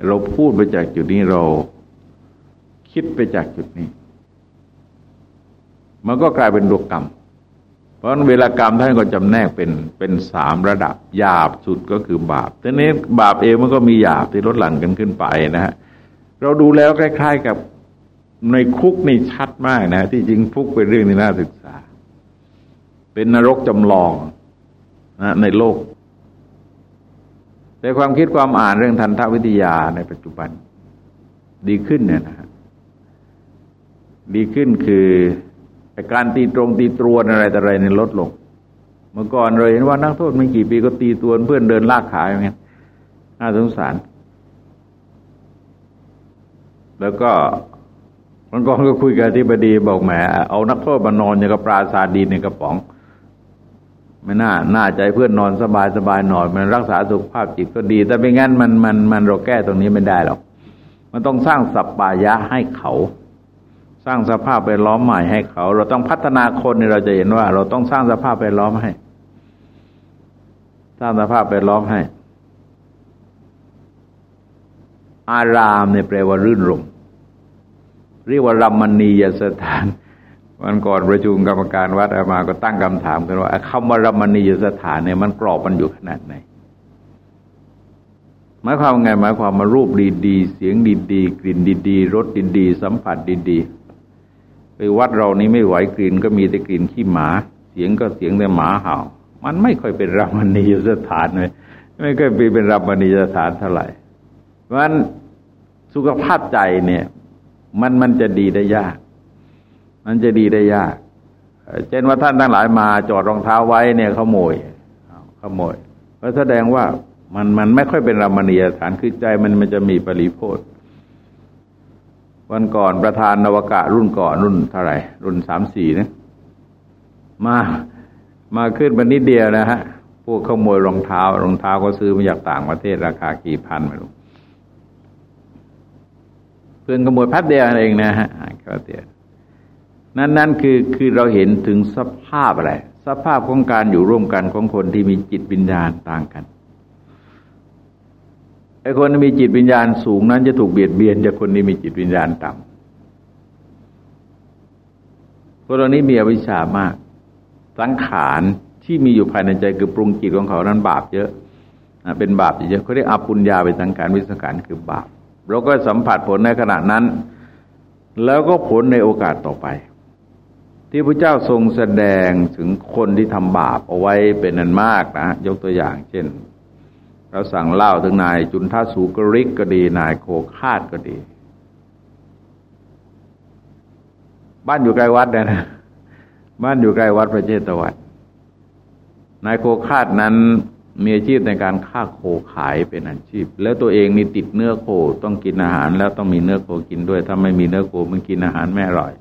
เราพูดไปจากจุดนี้เราคิดไปจากจุดนี้ มันก็กลายเป็นดวงกรรม เพราะเวลากรรมท่านก็จำแนกเป็นเป็นสามระดับหยาบสุดก็คือบาปแต่นี้บาปเองมันก็มีหยาบที่ลดหลั่นกันขึ้นไปนะฮะเราดูแล้วคล้ายๆกับในคุกนี่ชัดมากนะ ที่จริงคุกเป็นเรื่องที่น่าศึกษา เป็นนรกจำลองนะในโลก แต่ความคิดความอ่านเรื่องทันทวิทยาในปัจจุบัน ดีขึ้นเนี่ยนะฮะดีขึ้นคือ แต่การตีตรงตีตรวนอะไรแต่อะไรในลดลง เมื่อก่อนเราเห็นว่านักโทษไม่กี่ปีก็ตีตวนเพื่อนเดินลากขาอย่างเงี้ยน่าสงสาร แล้วก็มันก่อนก็คุยกับที่บดีบอกแหมเอานักโทษมานอนอย่างกับปลาซาดีในกระป๋อง ไม่น่า น่าใจเพื่อนนอนสบายสบายหน่อย มันรักษาสุขภาพจิตก็ดี แต่ไม่งั้นมันมันมันเราแก้ตรงนี้ไม่ได้หรอกมันต้องสร้างสัปปายะให้เขา สร้างสภาพไปล้อมใหม่ให้เขา เราต้องพัฒนาคนเนี่ยเราจะเห็นว่า เราต้องสร้างสภาพไปล้อมให้ สร้างสภาพไปล้อมให้ อารามเนี่ยแปลว่ารื่นรมเรียกว่ารัมมณียสถานวันก่อนประชุมกรรมการวัดอามาก็ตั้งคำถามกันว่าคำว่ารมณียสถานเนี่ยมันกรอบมันอยู่ขนาดไหนหมายความไงหมายความมารูปดีๆ เสียงดีๆ กลิ่นดีๆรสดีๆ สัมผัสดีๆ ไปวัดเรานี้ไม่ไหวกลิ่นก็มีแต่กลิ่นขี้หมา เสียงก็เสียงแต่หมาเห่า มันไม่ค่อยเป็นรามณียสถานเลยไม่ค่อยเป็นรามณียสถานเท่าไหร่ เพราะฉะนั้นสุขภาพใจเนี่ย มันมันจะดีได้ยาก มันจะดีได้ยาก เช่นว่าท่านทั้งหลายมาจอดรองเท้าไว้เนี่ยขโมยขโมยก็แสดงว่ามันมันไม่ค่อยเป็นรามณียสฐานคือใจมันมันจะมีปริโพธ วันก่อนประธานนวกะรุ่นก่อนรุ่นเท่าไหร่ รุ่นสามสี่นะมามาขึ้นมานิดเดียวนะฮะ พวกขโมยรองเท้ารองเท้าก็ซื้อมาจากต่างประเทศราคากี่พันไม่รู้เพื่อนขโมยพัดเดียวเองนะฮะก็เดียวนั่นนั่นคือคือเราเห็นถึงสภาพอะไร สภาพของการอยู่ร่วมกันของคนที่มีจิตวิญญาณต่างกัน ไอ้คนที่มีจิตวิญญาณสูงนั้นจะถูกเบียดเบียนจากคนที่มีจิตวิญญาณต่ำคนเหล่านี้มีอวิชชามาก สังขารที่มีอยู่ภายในใจคือปรุงจิตของเขานั้นบาปเยอะเป็นบาปเยอะเขาเรียกอาปุญญาไปสังขารวิสังขารคือบาปเราก็สัมผัสผลในขณะนั้น แล้วก็ผลในโอกาสต่อไป ที่พระเจ้าทรงแสดงถึงคนที่ทำบาปเอาไว้เป็นนันมากนะ ยกตัวอย่าง เช่น เราสั่งเล่าถึงนายจุนทัสูกริกก็ดี นายโคคาดก็ดี บ้านอยู่ใกล้วัดนะบ้านอยู่ใกล้วัดพระเจตวันนายโคคาดนั้นมีอาชีพในการฆ่าโคขายเป็นอาชีพ แล้วตัวเองนี่ติดเนื้อโคต้องกินอาหาร แล้วต้องมีเนื้อโคกินด้วย ถ้าไม่มีเนื้อโคมันกินอาหารไม่อร่อย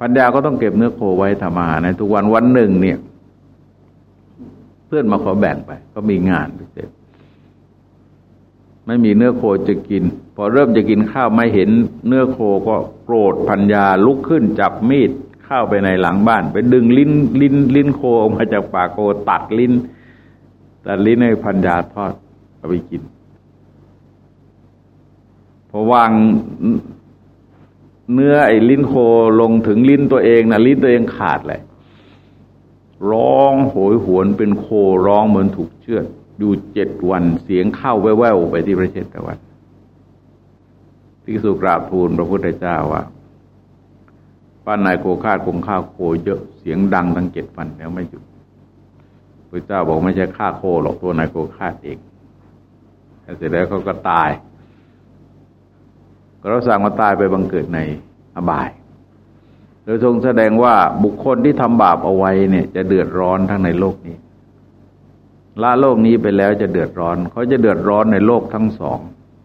ปัญญาก็ต้องเก็บเนื้อโคไว้ทำอาหารในทุกวันวันหนึ่งเนี่ย เพื่อนมาขอแบ่งไป ก็มีงานพิเศษไม่มีเนื้อโคจะกิน พอเริ่มจะกินข้าวไม่เห็นเนื้อโคก็โกรธพัญญาลุกขึ้นจับมีดเข้าไปในหลังบ้าน ไปดึงลิ้นลิ้น ลิ้นโคออกมาจากปากโคตัดลิ้นตัดลิ้นให้พัญญาทอดเอาไปกิน พอวางเนื้อไอ้ลิ้นโคลงถึงลิ้นตัวเองนะลิ้นตัวเองขาดเลย ร้องโหยหวนเป็นโคร้องเหมือนถูกเชือดอยู่เจ็ดวันเสียงเข้าแว่วๆไปที่พระเชตวันที่สุกราบทูลพระพุทธเจ้าว่าป้านายโคคาดคงข้าโคเยอะเสียงดังทั้งเจ็ดวันแล้วไม่หยุดพระเจ้าบอกไม่ใช่ฆ่าโคหรอกตัวนายโคคาดเองเสร็จแล้วเขาก็ตาย ก็เราสั่งมาตายไปบังเกิดในอบาย ยทรงแสดงว่าบุคคลที่ทำบาปเอาไว้เนี่ย จะเดือดร้อนทั้งในโลกนี้ละโลกนี้ไปแล้วจะเดือดร้อน เขาจะเดือดร้อนในโลกทั้งสอง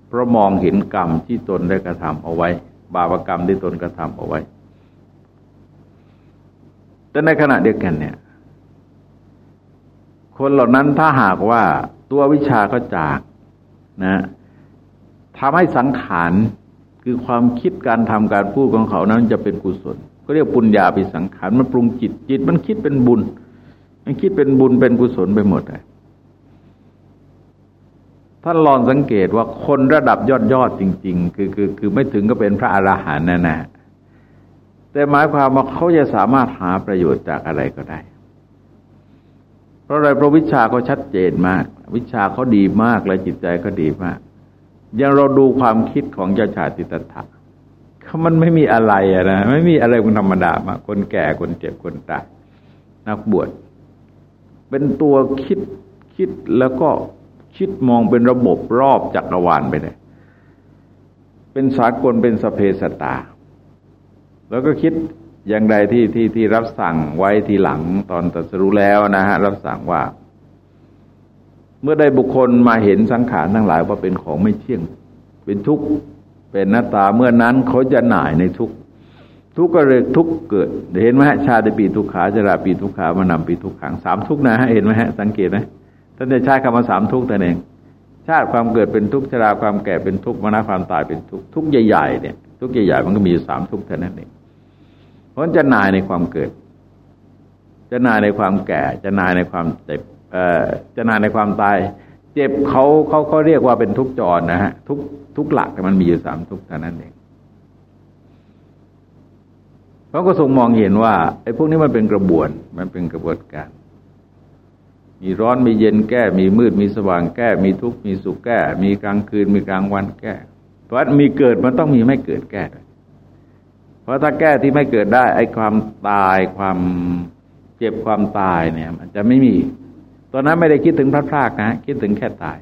เพราะมองเห็นกรรมที่ตนได้กระทำเอาไว้ บาปกรรมที่ตนกระทำเอาไว้ แต่ในขณะเดียวกันเนี่ย คนเหล่านั้นถ้าหากว่าตัววิชาก็จากนะทำให้สังขารคือความคิดการทำการพูดของเขานั้นจะเป็นกุศล ก็เรียกปุญญาปิสังขารมันปรุงจิตจิต มันคิดเป็นบุญ มันคิดเป็นบุญเป็นกุศลไปหมดเลยท่านลองสังเกตว่าคนระดับยอดยอดจริง ๆ คือคือคือไม่ถึงก็เป็นพระอราหันต์นะนะแต่หมายความว่าเขาจะสามารถหาประโยชน์จากอะไรก็ได้ เพราะอะไรเพราะวิชาเขาชัดเจนมาก วิชาเขาดีมากและจิตใจเขาดีมากยังเราดูความคิดของเจ้าชาติตถะ เขามันไม่มีอะไรอะนะไม่มีอะไรคนธรรมดามาคนแก่คนเจ็บคนตายนักบวชเป็นตัวคิดคิดแล้วก็คิดมองเป็นระบบรอบจักรวาลไปเลยเป็นสากลเป็นสเพสตา แล้วก็คิดอย่างใดที่ที่ที่รับสั่งไว้ทีหลังตอนตรัสรู้แล้วนะฮะ รับสั่งว่า เมื่อได้บุคคลมาเห็นสังขารทั้งหลายว่าเป็นของไม่เที่ยง เป็นทุกข์ เป็นหน้าตาเมื่อนั้นเขาจะหน่ายในทุกทุกก็เลยทุกเกิด เห็นไหมฮะชาติปีทุกขาจราปีทุกขามานำปีทุกขังสามทุกนะฮะเห็นไหมฮะสังเกตไหมท่านจะใช้คำว่าสามทุกแต่เอง ชาติความเกิดเป็นทุกชราความแก่เป็นทุกมรณะความตายเป็นทุกทุกใหญ่ๆเนี่ย ทุกใหญ่ๆมันก็มีสามทุกเท่านั้นเองเพราะจะนายในความเกิด จะนายในความแก่ จะนายในความเจ็บเออจะนายในความตาย เจ็บเขาเขาเขาเรียกว่าเป็นทุกจรนะฮะทุก ทุกหลักมันมีอยู่สามทุกเท่านั้นเองเขาก็ทรงมองเห็นว่าไอ้พวกนี้มันเป็นกระบวน มันเป็นกระบวนการ มีร้อนมีเย็นแก้ มีมืดมีสว่างแก้ มีทุกข์มีสุขแก้ มีกลางคืนมีกลางวันแก้ เพราะมีเกิดมันต้องมีไม่เกิดแก้ เพราะถ้าแก้ที่ไม่เกิดได้ ไอ้ความตายความเจ็บความตายเนี่ย มันจะไม่มี ตอนนั้นไม่ได้คิดถึงพระพรากนะคิดถึงแค่ตาย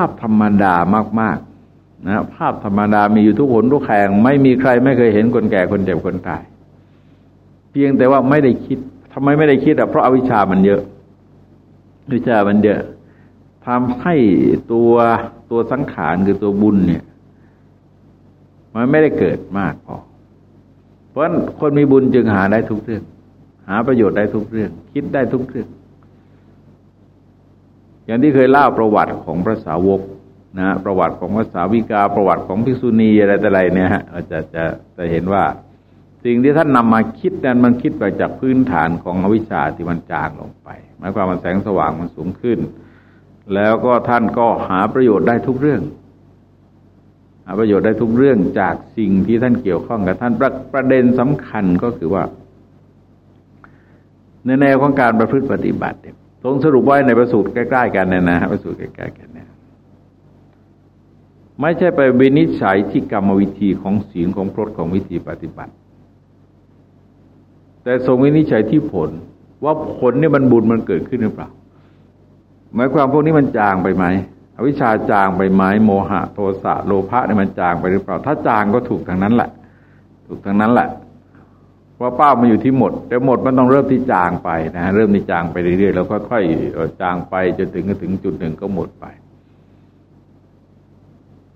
าพธรรมดามากๆนะภาพธรรมดามีอยู่ทุกคนทุกแห่งไม่มีใครไม่เคยเห็นคนแก่คนเจ็บคนตาย เพียงแต่ว่าไม่ได้คิดทำไมไม่ได้คิดอะเพราะอาวิชามันเยอะวิชามันเยอะทำให้ตัวตัวสังขารคือตัวบุญเนี่ย มันไม่ได้เกิดมากพอเพราะคนมีบุญจึงหาได้ทุกเรื่อง หาประโยชน์ได้ทุกเรื่อง คิดได้ทุกเรื่อง อย่างที่เคยเล่าประวัติของพระสาวกนะประวัติของพระสาวิกา ประวัติของภิกษุณีอะไรแต่ไรเนี่ยฮะเราจะจะจะเห็นว่า สิ่งที่ท่านนำมาคิดนั้นมันคิดไปจากพื้นฐานของอวิชชาที่มันจางลงไปหมายความว่าแสงสว่างมันสูงขึ้น แล้วก็ท่านก็หาประโยชน์ได้ทุกเรื่องหาประโยชน์ได้ทุกเรื่องจากสิ่งที่ท่านเกี่ยวข้องกับท่านประประเด็นสำคัญก็คือว่า ในแนวของการประพฤติปฏิบัติ ทรงสรุปไว้ในประสูตรใกล้ ๆ กันเนี่ยนะประสูตรใกล้ๆกันเนี่ยไม่ใช่ไปวินิจฉัยที่กรรมวิธีของศีลของพรตของวิธีปฏิบัติ แต่ทรงวินิจฉัยที่ผล ว่าผลเนี่ยมันบุญมันเกิดขึ้นหรือเปล่าหมายความพวกนี้มันจางไปไหมอวิชชาจางไปไหมโมหะ โทสะโลภะเนี่ยมันจางไปหรือเปล่า ถ้าจางก็ถูกทางนั้นแหละ ถูกทางนั้นแหละ เพราเป้ามันอยู่ที่หมด แต่หมดมันต้องเริ่มที่จางไปนะ เริ่มที่จางไปเรื่อยๆแล้วค่อยๆจางไปจนถึงถึงจุดหนึ่งก็หมดไป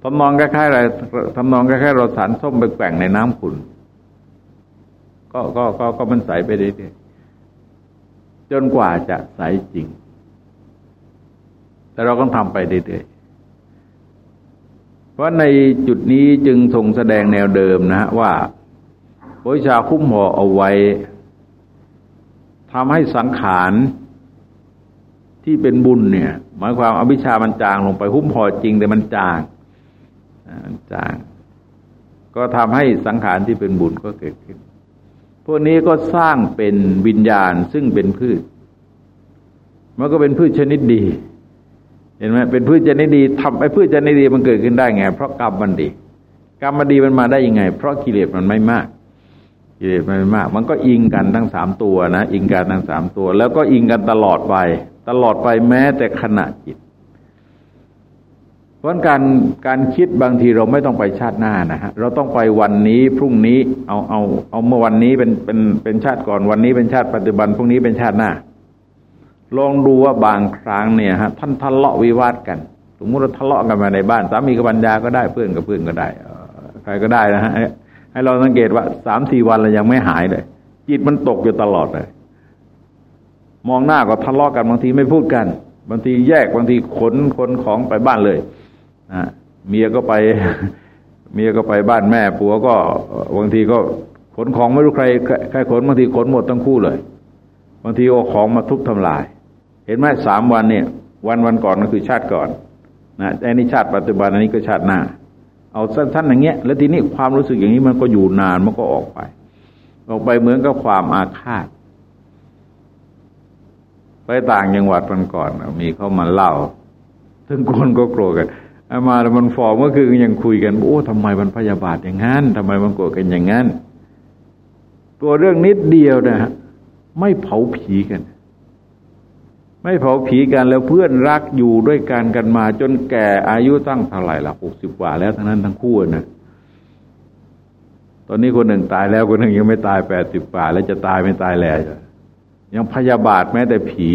ทำนองคล้ายๆอะไรทำนองคล้ายๆเราสารส้มไปแกว่งในน้ำขุ่นก็ก็ก็ก็มันใสไปเรื่อยๆจนกว่าจะใสจริง แต่เราก็ทำไปเรื่อยๆเพราะในจุดนี้จึงทรงแสดงแนวเดิมนะว่า วิชาคุ้มห่อเอาไว้ทำให้สังขารที่เป็นบุญเนี่ย หมายความอวิชามันจางลงไปหุ้มห่อจริงแต่มันจางมันจาง ก็ทำให้สังขารที่เป็นบุญก็เกิดขึ้น พวกนี้ก็สร้างเป็นวิญญาณซึ่งเป็นพืช มันก็เป็นพืชชนิดดี เห็นไหมเป็นพืชชนิดดีทำไอ้พืชชนิดดีมันเกิดขึ้นได้ไง เพราะกรรมมันดี กรรมมันดีมันมาได้ยังไง เพราะกิเลสมันไม่มาก กิเลสมันไม่มาก มันก็อิงกันทั้งสามตัวนะอิงกันทั้งสามตัว แล้วก็อิงกันตลอดไป ตลอดไปแม้แต่ขณะจิต เพราะการการคิดบางทีเราไม่ต้องไปชาติหน้านะฮะเราต้องไปวันนี้พรุ่งนี้เอาเอาเอาเมื่อวันนี้เป็นเป็นเป็นชาติก่อนวันนี้เป็นชาติปัจจุบันพรุ่งนี้เป็นชาติหน้าลองดูว่าบางครั้งเนี่ยฮะท่านทะเลาะวิวาทกันสมมติเราทะเลาะกันมาในบ้านสามีกับปัญญาก็ได้เพื่อนกับเพื่อนก็ได้ใครก็ได้นะฮะ ให้เราสังเกตว่าสามสี่วันเรายังไม่หายเลย จิตมันตกอยู่ตลอดเลย มองหน้าก็ทะเลาะกันบางทีไม่พูดกัน บางทีแยกบางทีขนขนของไปบ้านเลยเมียก็ไป เมียก็ไปบ้านแม่ผัวก็บางทีก็ขนของไม่รู้ใครใครขนบางทีขนหมดทั้งคู่เลย บางทีเอาของมาทุบทำลาย เห็นไหมสามวันเนี่ย วันวันก่อนก็คือชาติก่อนนะไอ้นี่ชาติปัจจุบันอันนี้ก็ชาติหน้า เอาสั้นๆอย่างเงี้ย แล้วทีนี้ความรู้สึกอย่างนี้มันก็อยู่นานมันก็ออกไป ออกไปเหมือนกับความอาฆาต ไปต่างจังหวัดวันก่อนมีเขามาเล่าถึงคนก็โกรธกันอามาแล้วมันฟอเมื่อคืนยังคุยกันโอ้ทำไมมันพยาบาทอย่างนั้นทำไมมันโกรธกันอย่างนั้นตัวเรื่องนิดเดียวนะฮะไม่เผาผีกัน ไม่เผาผีกันแล้วเพื่อนรักอยู่ด้วยกันกันมา จนแก่อายุตั้งเท่าไหร่ละหกสิบกว่าแล้วทั้งนั้นทั้งคู่นะตอนนี้คนหนึ่งตายแล้วคนหนึ่งยังไม่ตายแปดสิบกว่าแล้วจะตายไม่ตายแล้วยังพยาบาทแม้แต่ผี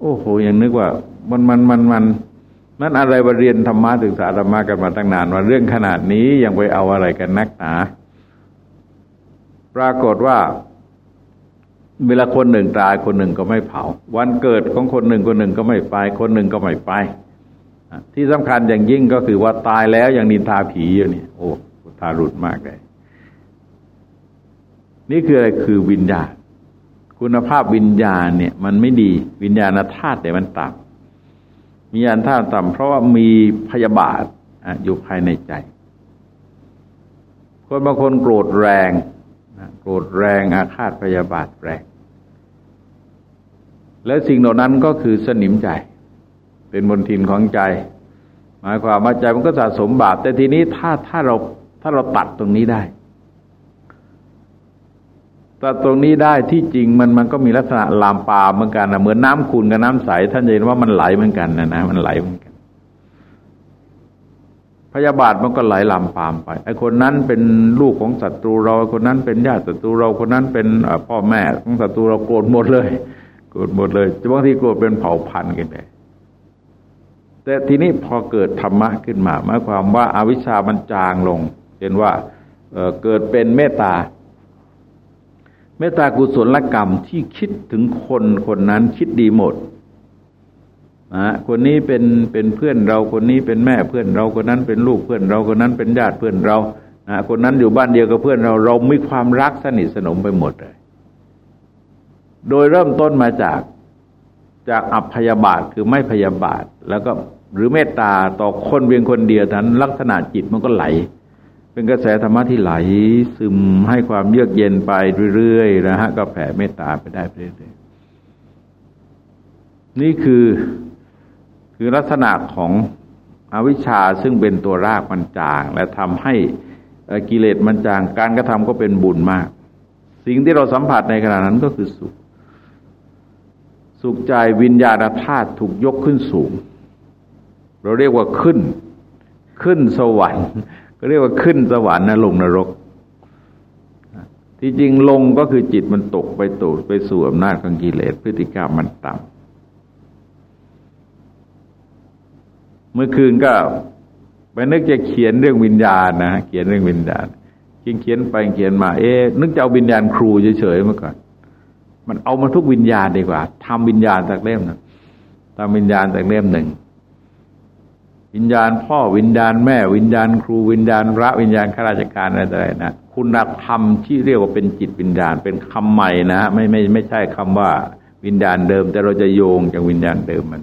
โอ้โหยังนึกว่า มันมันมันมันนั่นอะไรมาเรียนธรรมะศึกษาธรรมะกันมาตั้งนานว่าเรื่องขนาดนี้ยังไปเอาอะไรกันนักหนาปรากฏว่า เวลาคนหนึ่งตายคนหนึ่งก็ไม่เผา วันเกิดของคนหนึ่งคนหนึ่งก็ไม่ไป คนหนึ่งก็ไม่ไป ที่สำคัญอย่างยิ่งก็คือว่าตายแล้วยังนินทาผีอยู่นี่โอ้ทารุณมากเลย นี่คืออะไรคือวิญญาณ คุณภาพวิญญาณเนี่ย มันไม่ดีวิญญาณธาตุแต่มันต่ำมีอันท่าต่ำเพราะว่ามีพยาบาทอยู่ภายในใจ คนบางคนโกรธแรงโกรธแรงอาฆาตพยาบาทแรง และสิ่งเหล่านั้นก็คือสนิมใจ เป็นบนทินของใจ หมายความว่าใจมันก็สะสมบาป แต่ทีนี้ถ้าถ้าเราถ้าเราตัดตรงนี้ได้แต่ตรงนี้ได้ที่จริงมันมันก็มีลักษณะลามปาเหมือนกันนะเหมือนน้ำขุ่นกับน้ำใสท่านจะเห็นว่ามันไหลเหมือนกันนะนะมันไหลเหมือนกัน พยาบาทมันก็ไหลลามปามไปไอ้คนนั้นเป็นลูกของศัตรูเราคนนั้นเป็นญาติศัตรูเราคนนั้นเป็นพ่อแม่ของศัตรูเราโกรธหมดเลย โกรธหมดเลยบางทีโกรธเป็นเผ่าพันธุ์กันไปแต่ทีนี้พอเกิดธรรมะขึ้นมาหมายความว่าอาวิชามันจางลงเห็นว่าเเกิดเป็นเมตตา เมตตากุศลกรรมที่คิดถึงคนคนนั้นคิดดีหมดนะคนนี้เป็นเป็นเพื่อนเราคนนี้เป็นแม่เพื่อนเราคนนั้นเป็นลูกเพื่อนเราคนนั้นเป็นญาติเพื่อนเรานะคนนั้นอยู่บ้านเดียวกับเพื่อนเราเรามีความรักสนิทสนมไปหมดเลย โดยเริ่มต้นมาจากจากอัพยาบาทคือไม่พยาบาท แล้วก็หรือเมตตาต่อคนเพียงคนเดียวนั้น ลักษณะจิตมันก็ไหล เป็นกระแสธรรมะที่ไหล ซึมให้ความเยือกเย็นไปเรื่อยๆนะฮะก็แผ่เมตตาไปได้เรื่อยๆนี่คือคือลักษณะของอวิชชาซึ่งเป็นตัวรากมันจาง และทำให้กิเลสมันจาง การกระทำก็เป็นบุญมาก สิ่งที่เราสัมผัสในขณะนั้นก็คือสุข สุขใจวิญญาณธาตุถูกยกขึ้นสูง เราเรียกว่าขึ้น ขึ้นสวรรค์ ก็เรียกว่าขึ้นสวรรค์นะลงนรก ที่จริงลงก็คือจิตมันตกไปตูดไปสู่อำนาจของกิเลสพฤติกรรมมันต่ำเมื่อคืนก็ไปนึกจะเขียนเรื่องวิญญาณนะเขียนเรื่องวิญญาณเขียนเขียนไปเขียนมา เอ๊นึกจะเอาวิญญาณครูเฉยๆเมื่อก่อน มันเอามาทุกวิญญาณดีกว่าทำวิญญาณจากเล่มนะทำวิญญาณจากเล่มหนึ่ง วิญญาณพ่อวิญญาณแม่ วิญญาณครูวิญญาณพระวิญญาณข้าราชการอะไรๆนะคุณธรรมที่เรียกว่าเป็นจิตวิญญาณ เป็นคำใหม่นะไม่ไม่ไม่ใช่คำว่าวิญญาณเดิม แต่เราจะโยงจากวิญญาณเดิมมัน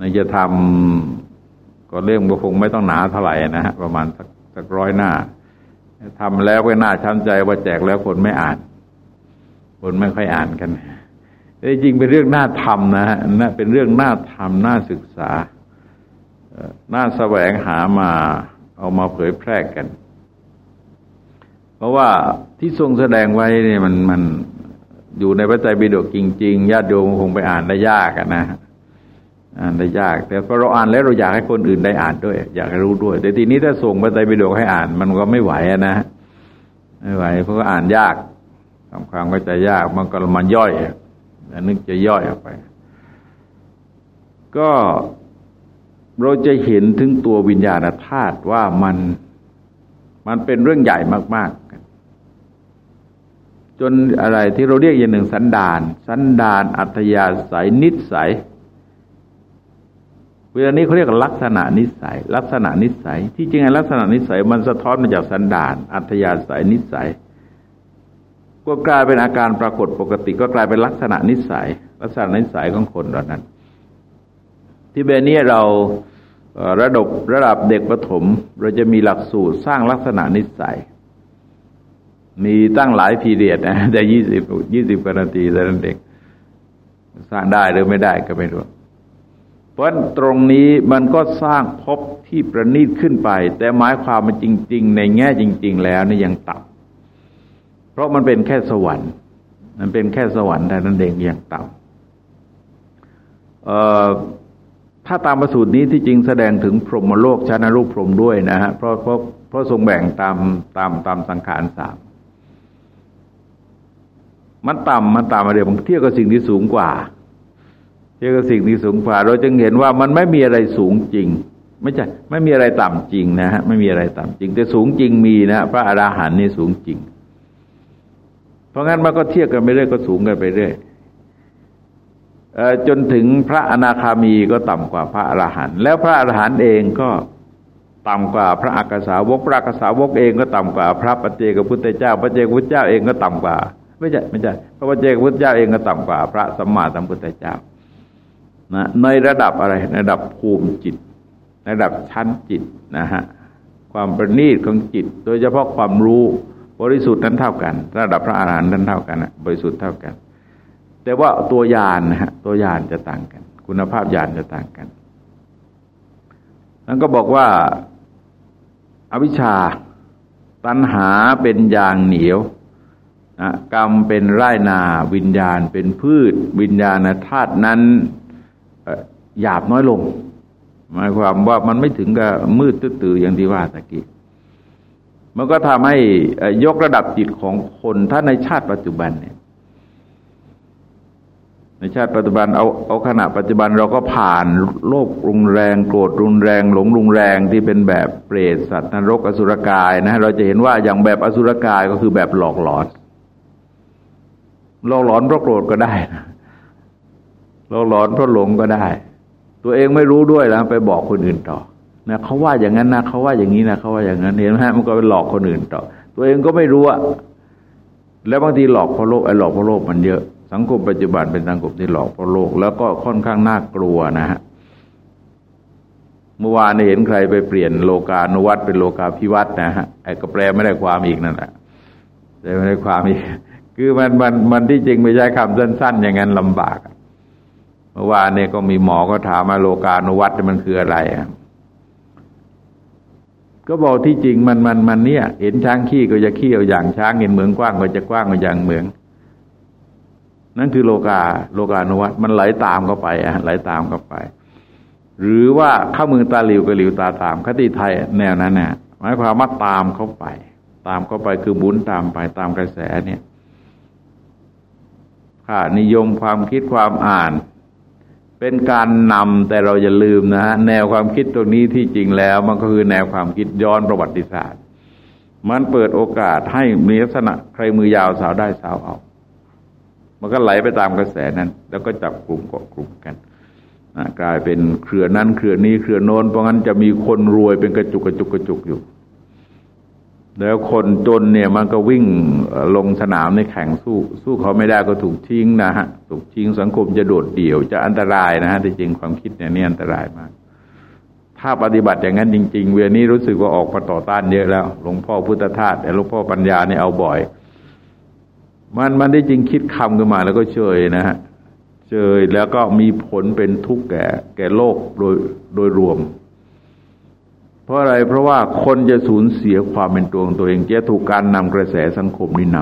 นจะทำก็เรื่องก็คงไม่ต้องหนาเท่าไหร่นะฮะประมาณสักสักร้อยหน้าทำแล้วก็น่าช้ำใจว่าแจกแล้วคนไม่อ่าน คนไม่ค่อยอ่านกันจริงเป็นเรื่องน่าทำนะฮะเป็นเรื่องน่าทำน่าศึกษาน่าแสวงหามาเอามาเผยแพร่กัน เพราะว่าที่ทรงแสดงไว้เนี่ยมันมันอยู่ในพระไตรปิฎกจริงๆญาติโยมคงไปอ่านได้ยากนะอ่านได้ยาก แต่พอเราอ่านแล้วเราอยากให้คนอื่นได้อ่านด้วย อยากให้รู้ด้วย แต่ทีนี้ถ้าส่งพระไตรปิฎกให้อ่าน มันก็ไม่ไหวนะไม่ไหวเพราะก็อ่านยาก ทำความเข้าใจยากมันก็มันย่อยนึกจะย่อยออกไป ก็เราจะเห็นถึงตัววิญญาณธาตุว่ามันมันเป็นเรื่องใหญ่มาก ๆ จนอะไรที่เราเรียกอย่างหนึ่งสันดาน สันดานอัตยาศัยนิสัยเวลานี้เขาเรียกลักษณะนิสัย ลักษณะนิสัย ที่จริงลักษณะนิสัยมันสะท้อนมาจากสันดาน อัตยาศัยนิสัย ก็กลายเป็นอาการปรากฏปกติ ก็กลายเป็นลักษณะนิสัย ลักษณะนิสัยของคนเหล่านั้น ที่เบนี้เราระดับระดับเด็กประถม เราจะมีหลักสูตรสร้างลักษณะนิสัย มีตั้งหลายพีเรียดนะแต่ยี่สิบยี่สิบนาทีแต่นั้นเด็กสร้างได้หรือไม่ได้ก็ไม่รู้เพราะตรงนี้มันก็สร้างพบที่ประณีตขึ้นไป แต่หมายความมันจริง ๆ ในแง่จริง ๆ แล้วนี่ยังต่ำ เพราะมันเป็นแค่สวรรค์ มันเป็นแค่สวรรค์แต่นั้นเองอยังต่ำถ้าตามประสูตรนี้ที่จริงแสดงถึงพรหมโลกชนรูปพรหมด้วยนะฮะเพราะเพราะเพราะทรงแบ่งตามตามตามสังขารสามมันต่ำมันต่ำมาเดียวเทียบกับสิ่งที่สูงกว่าเทียบกับสิ่งที่สูงกว่า เราจึงเห็นว่ามันไม่มีอะไรสูงจริง ไม่ใช่ไม่มีอะไรต่ำจริงนะฮะไม่มีอะไรต่ำจริง แต่สูงจริงมีนะพระอราหันต์นี่สูงจริง เพราะงั้นมันก็เทียบกันไปเรื่อยก็สูงกันไปเรื่อยจนถึงพระอนาคามีก็ต่ำกว่าพระอรหันต์แล้วพระอรหันต์เองก็ต่ำกว่าพระอักษาวกพระอักษาวกเองก็ต่ำกว่าพระปเจกพุทธเจ้าพระเจกพุทธเจ้าเองก็ต่ำกว่าไม่ใช่ไม่ใช่พระปเจกพุทธเจ้าเองก็ต่ำกว่า พระสัมมาสัมพุทธเจ้านะในระดับอะไรในระดับภูมิจิตในระดับชั้นจิตนะฮะความประณีตของจิต โดยเฉพาะความรู้ บริสุทธิ์นั้นเท่ากัน ระดับพระอรหันต์นั้นเท่ากันบริสุทธิ์เท่ากัน แต่ว่าตัวยานนะฮะตัวยานจะต่างกัน คุณภาพยานจะต่างกันนั้นก็บอกว่าอาวิชชาตัณหาเป็นยางเหนียวนะกรรมเป็นไร่นาวิญญาณเป็นพืช วิญญาณธาตุนั้นหยาบน้อยลงหมายความว่ามันไม่ถึงกับมืดตื้ออย่างที่ว่าตะกี้ มันก็ทำให้ยกระดับจิตของคนถ้าในชาติปัจจุบันเนี่ย ในชาติปัจจุบันเอาเอาขณะปัจจุบันเราก็ผ่านโลกรุนแรง โกรธรุนแรง หลงรุนแรงที่เป็นแบบเปรตสัตว์นรกอสุรกายนะเราจะเห็นว่าอย่างแบบอสุรกายก็คือแบบหลอกหลอนหลอกหลอนเพราะโกรธก็ได้นะหลอกหลอนเพราะหลงก็ได้ ตัวเองไม่รู้ด้วยแล้วไปบอกคนอื่นต่อ นะเขาว่าอย่างนั้นนะเขาว่าอย่างนี้นะเขาว่าอย่างนั้นเห็นไหมมันก็ไปหลอกคนอื่นต่อ ตัวเองก็ไม่รู้อะแล้วบางทีหลอกเพราะโลภไอ้หลอกเพราะโลภมันเยอะ สังคมปัจจุบันเป็นสังคมที่หลอกเพราะโลก แล้วก็ค่อนข้างน่ากลัวนะฮะเมื่อวานเห็นใครไปเปลี่ยนโลกานุวัตเป็นโลกาพิวัตนะฮะไอ้ก็แปลไม่ได้ความอีกนั่นแหละแปลไม่ได้ความอีกคือมันมันมันที่จริงไม่ใช่คำสั้น ๆ อย่างนั้นลำบากเมื่อวานเนี่ยก็มีหมอก็ถามมาโลกานุวัตมันคืออะไรอะ ก็บอกที่จริงมันมันมันเนี่ย เห็นช้างขี้ก็จะขี้เอาอย่างช้างเห็นเหมืองกว้างก็จะกว้างเอาอย่างเหมือง นั่นคือโลกาโลกานุวัตมันไหลตามเข้าไปอะไหลตามเข้าไป หรือว่าเข้ามือตาหลิวก็หลิวตาตามคติไทยแนวนั้นเนี่ยหมายความว่าตามเข้าไป ตามเข้าไปคือบุญตามไปตามกระแสเนี่ยค่านิยมความคิดความอ่าน เป็นการนำแต่เราอย่าลืมนะฮะแนวความคิดตรงนี้ที่จริงแล้ว มันก็คือแนวความคิดย้อนประวัติศาสตร์ มันเปิดโอกาสให้มีลักษณะใครมือยาวสาวได้สาวเอา มันก็ไหลไปตามกระแสนั้น แล้วก็จับกลุ่มเกาะกลุ่มกันกลายเป็นเครือนั้นเครือนี้เครือโน้นเพราะงั้นจะมีคนรวยเป็นกระจุกกระจุกกระจุกอยู่ แล้วคนจนเนี่ยมันก็วิ่งลงสนามในแข่งสู้ สู้เขาไม่ได้ก็ถูกทิ้งนะฮะถูกทิ้งสังคมจะโดดเดี่ยวจะอันตรายนะฮะที่จริงความคิดเนี่ยนี่อันตรายมาก ถ้าปฏิบัติอย่างนั้นจริง ๆ เวลนี้รู้สึกว่าออกมาต่อต้านเยอะแล้วหลวงพ่อพุทธทาสแต่หลวงพ่อปัญญาเนี่ยเอาบ่อย มันมันได้จริงคิดคำขึ้นมาแล้วก็เฉยนะฮะเจอแล้วก็มีผลเป็นทุกข์แก่ แก่โลกโดยโดยรวม ราะอะไรเพราะว่าคนจะสูญเสียความเป็นตัวของตัวเอง จะถูกการนำกระแสสังคมนี้น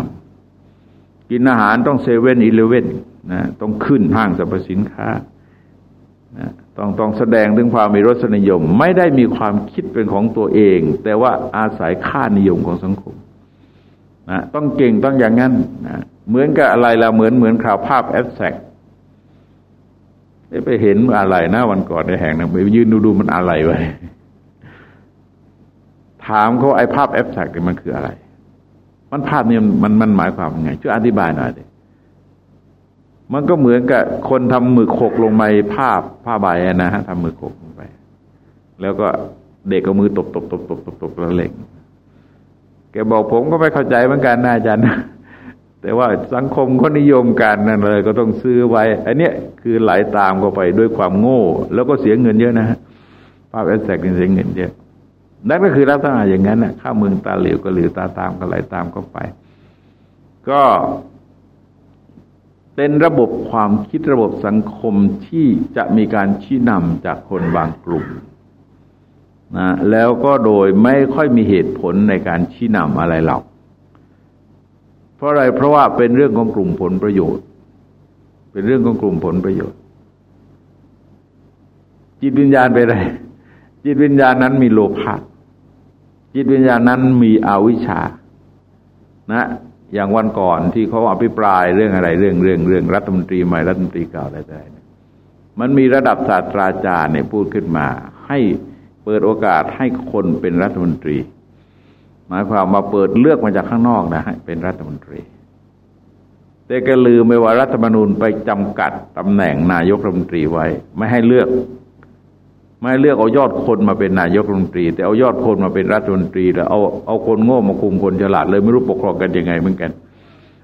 ำกินอาหารต้องเซเว่นอีเลเว่นนะต้องขึ้นห้างสรรพสินค้านะต้องต้องแสดงถึงความมีรสนิยม ไม่ได้มีความคิดเป็นของตัวเอง แต่ว่าอาศัยค่านิยมของสังคมนะต้องเก่งต้องอย่างนั้นนะเหมือนกับอะไรละเหมือนเหมือนข่าวภาพแอบแสกไปเห็นอะไรนะวันก่อนในแห่งนะไปยืนดูดูมันอะไรไว้ ถามเขาไอ้ภาพแอปแทกมันคืออะไร มันภาพนี้มันมันหมายความยังไงช่วยอธิบายหน่อยดิมันก็เหมือนกับคนทำมือโขกลงไปภาพผ้าใบนะฮะทำมือโขกลงไป แล้วก็เด็กก็มือตบตบตบตบตบตบแล้วเล่งแกบอกผมก็ไม่เข้าใจเหมือนกันนะอาจารย์แต่ว่าสังคมเขานิยมกันนั่นเลย ก็ต้องซื้อไว้อันนี้คือไหลาตามเข้าไปด้วยความโง่ แล้วก็เสียเงินเยอะนะฮะภาพแอสแซกเสียเงินเยอะ นั่นก็คือลักษณะอย่างนั้นนะข้าเมืองตาเหลวก็เหลวตาตามก็ไหลตามเข้าไป ก็เป็นระบบความคิดระบบสังคมที่จะมีการชี้นำจากคนบางกลุ่มนะแล้วก็โดยไม่ค่อยมีเหตุผลในการชี้นำอะไรหรอกเพราะอะไรเพราะว่าเป็นเรื่องของกลุ่มผลประโยชน์ เป็นเรื่องของกลุ่มผลประโยชน์ จิตวิญญาณไปอะไร จิตวิญญาณนั้นมีโลภะจิตวิญญาณนั้นมีอวิชชานะอย่างวันก่อนที่เขาอภิปรายเรื่องอะไรเรื่องเรื่องเรื่องรัฐมนตรีใหม่รัฐมนตรีเก่าอะไรต่างๆมันมีระดับศาสตราจารย์เนี่ยพูดขึ้นมา ให้เปิดโอกาสให้คนเป็นรัฐมนตรี หมายความมาเปิดเลือกมาจากข้างนอกนะฮะเป็นรัฐมนตรี แต่ก็ลืมไปว่ารัฐธรรมนูญไปจำกัดตำแหน่งนายกรัฐมนตรีไว้ ไม่ให้เลือก ไม่เลือกเอายอดคนมาเป็นนายกรัฐมนตรี แต่เอายอดคนมาเป็นรัฐมนตรี แล้วเอาเอาคนโง่มาคุมคนฉลาดเลยไม่รู้ปกครองกันยังไงเหมือนกัน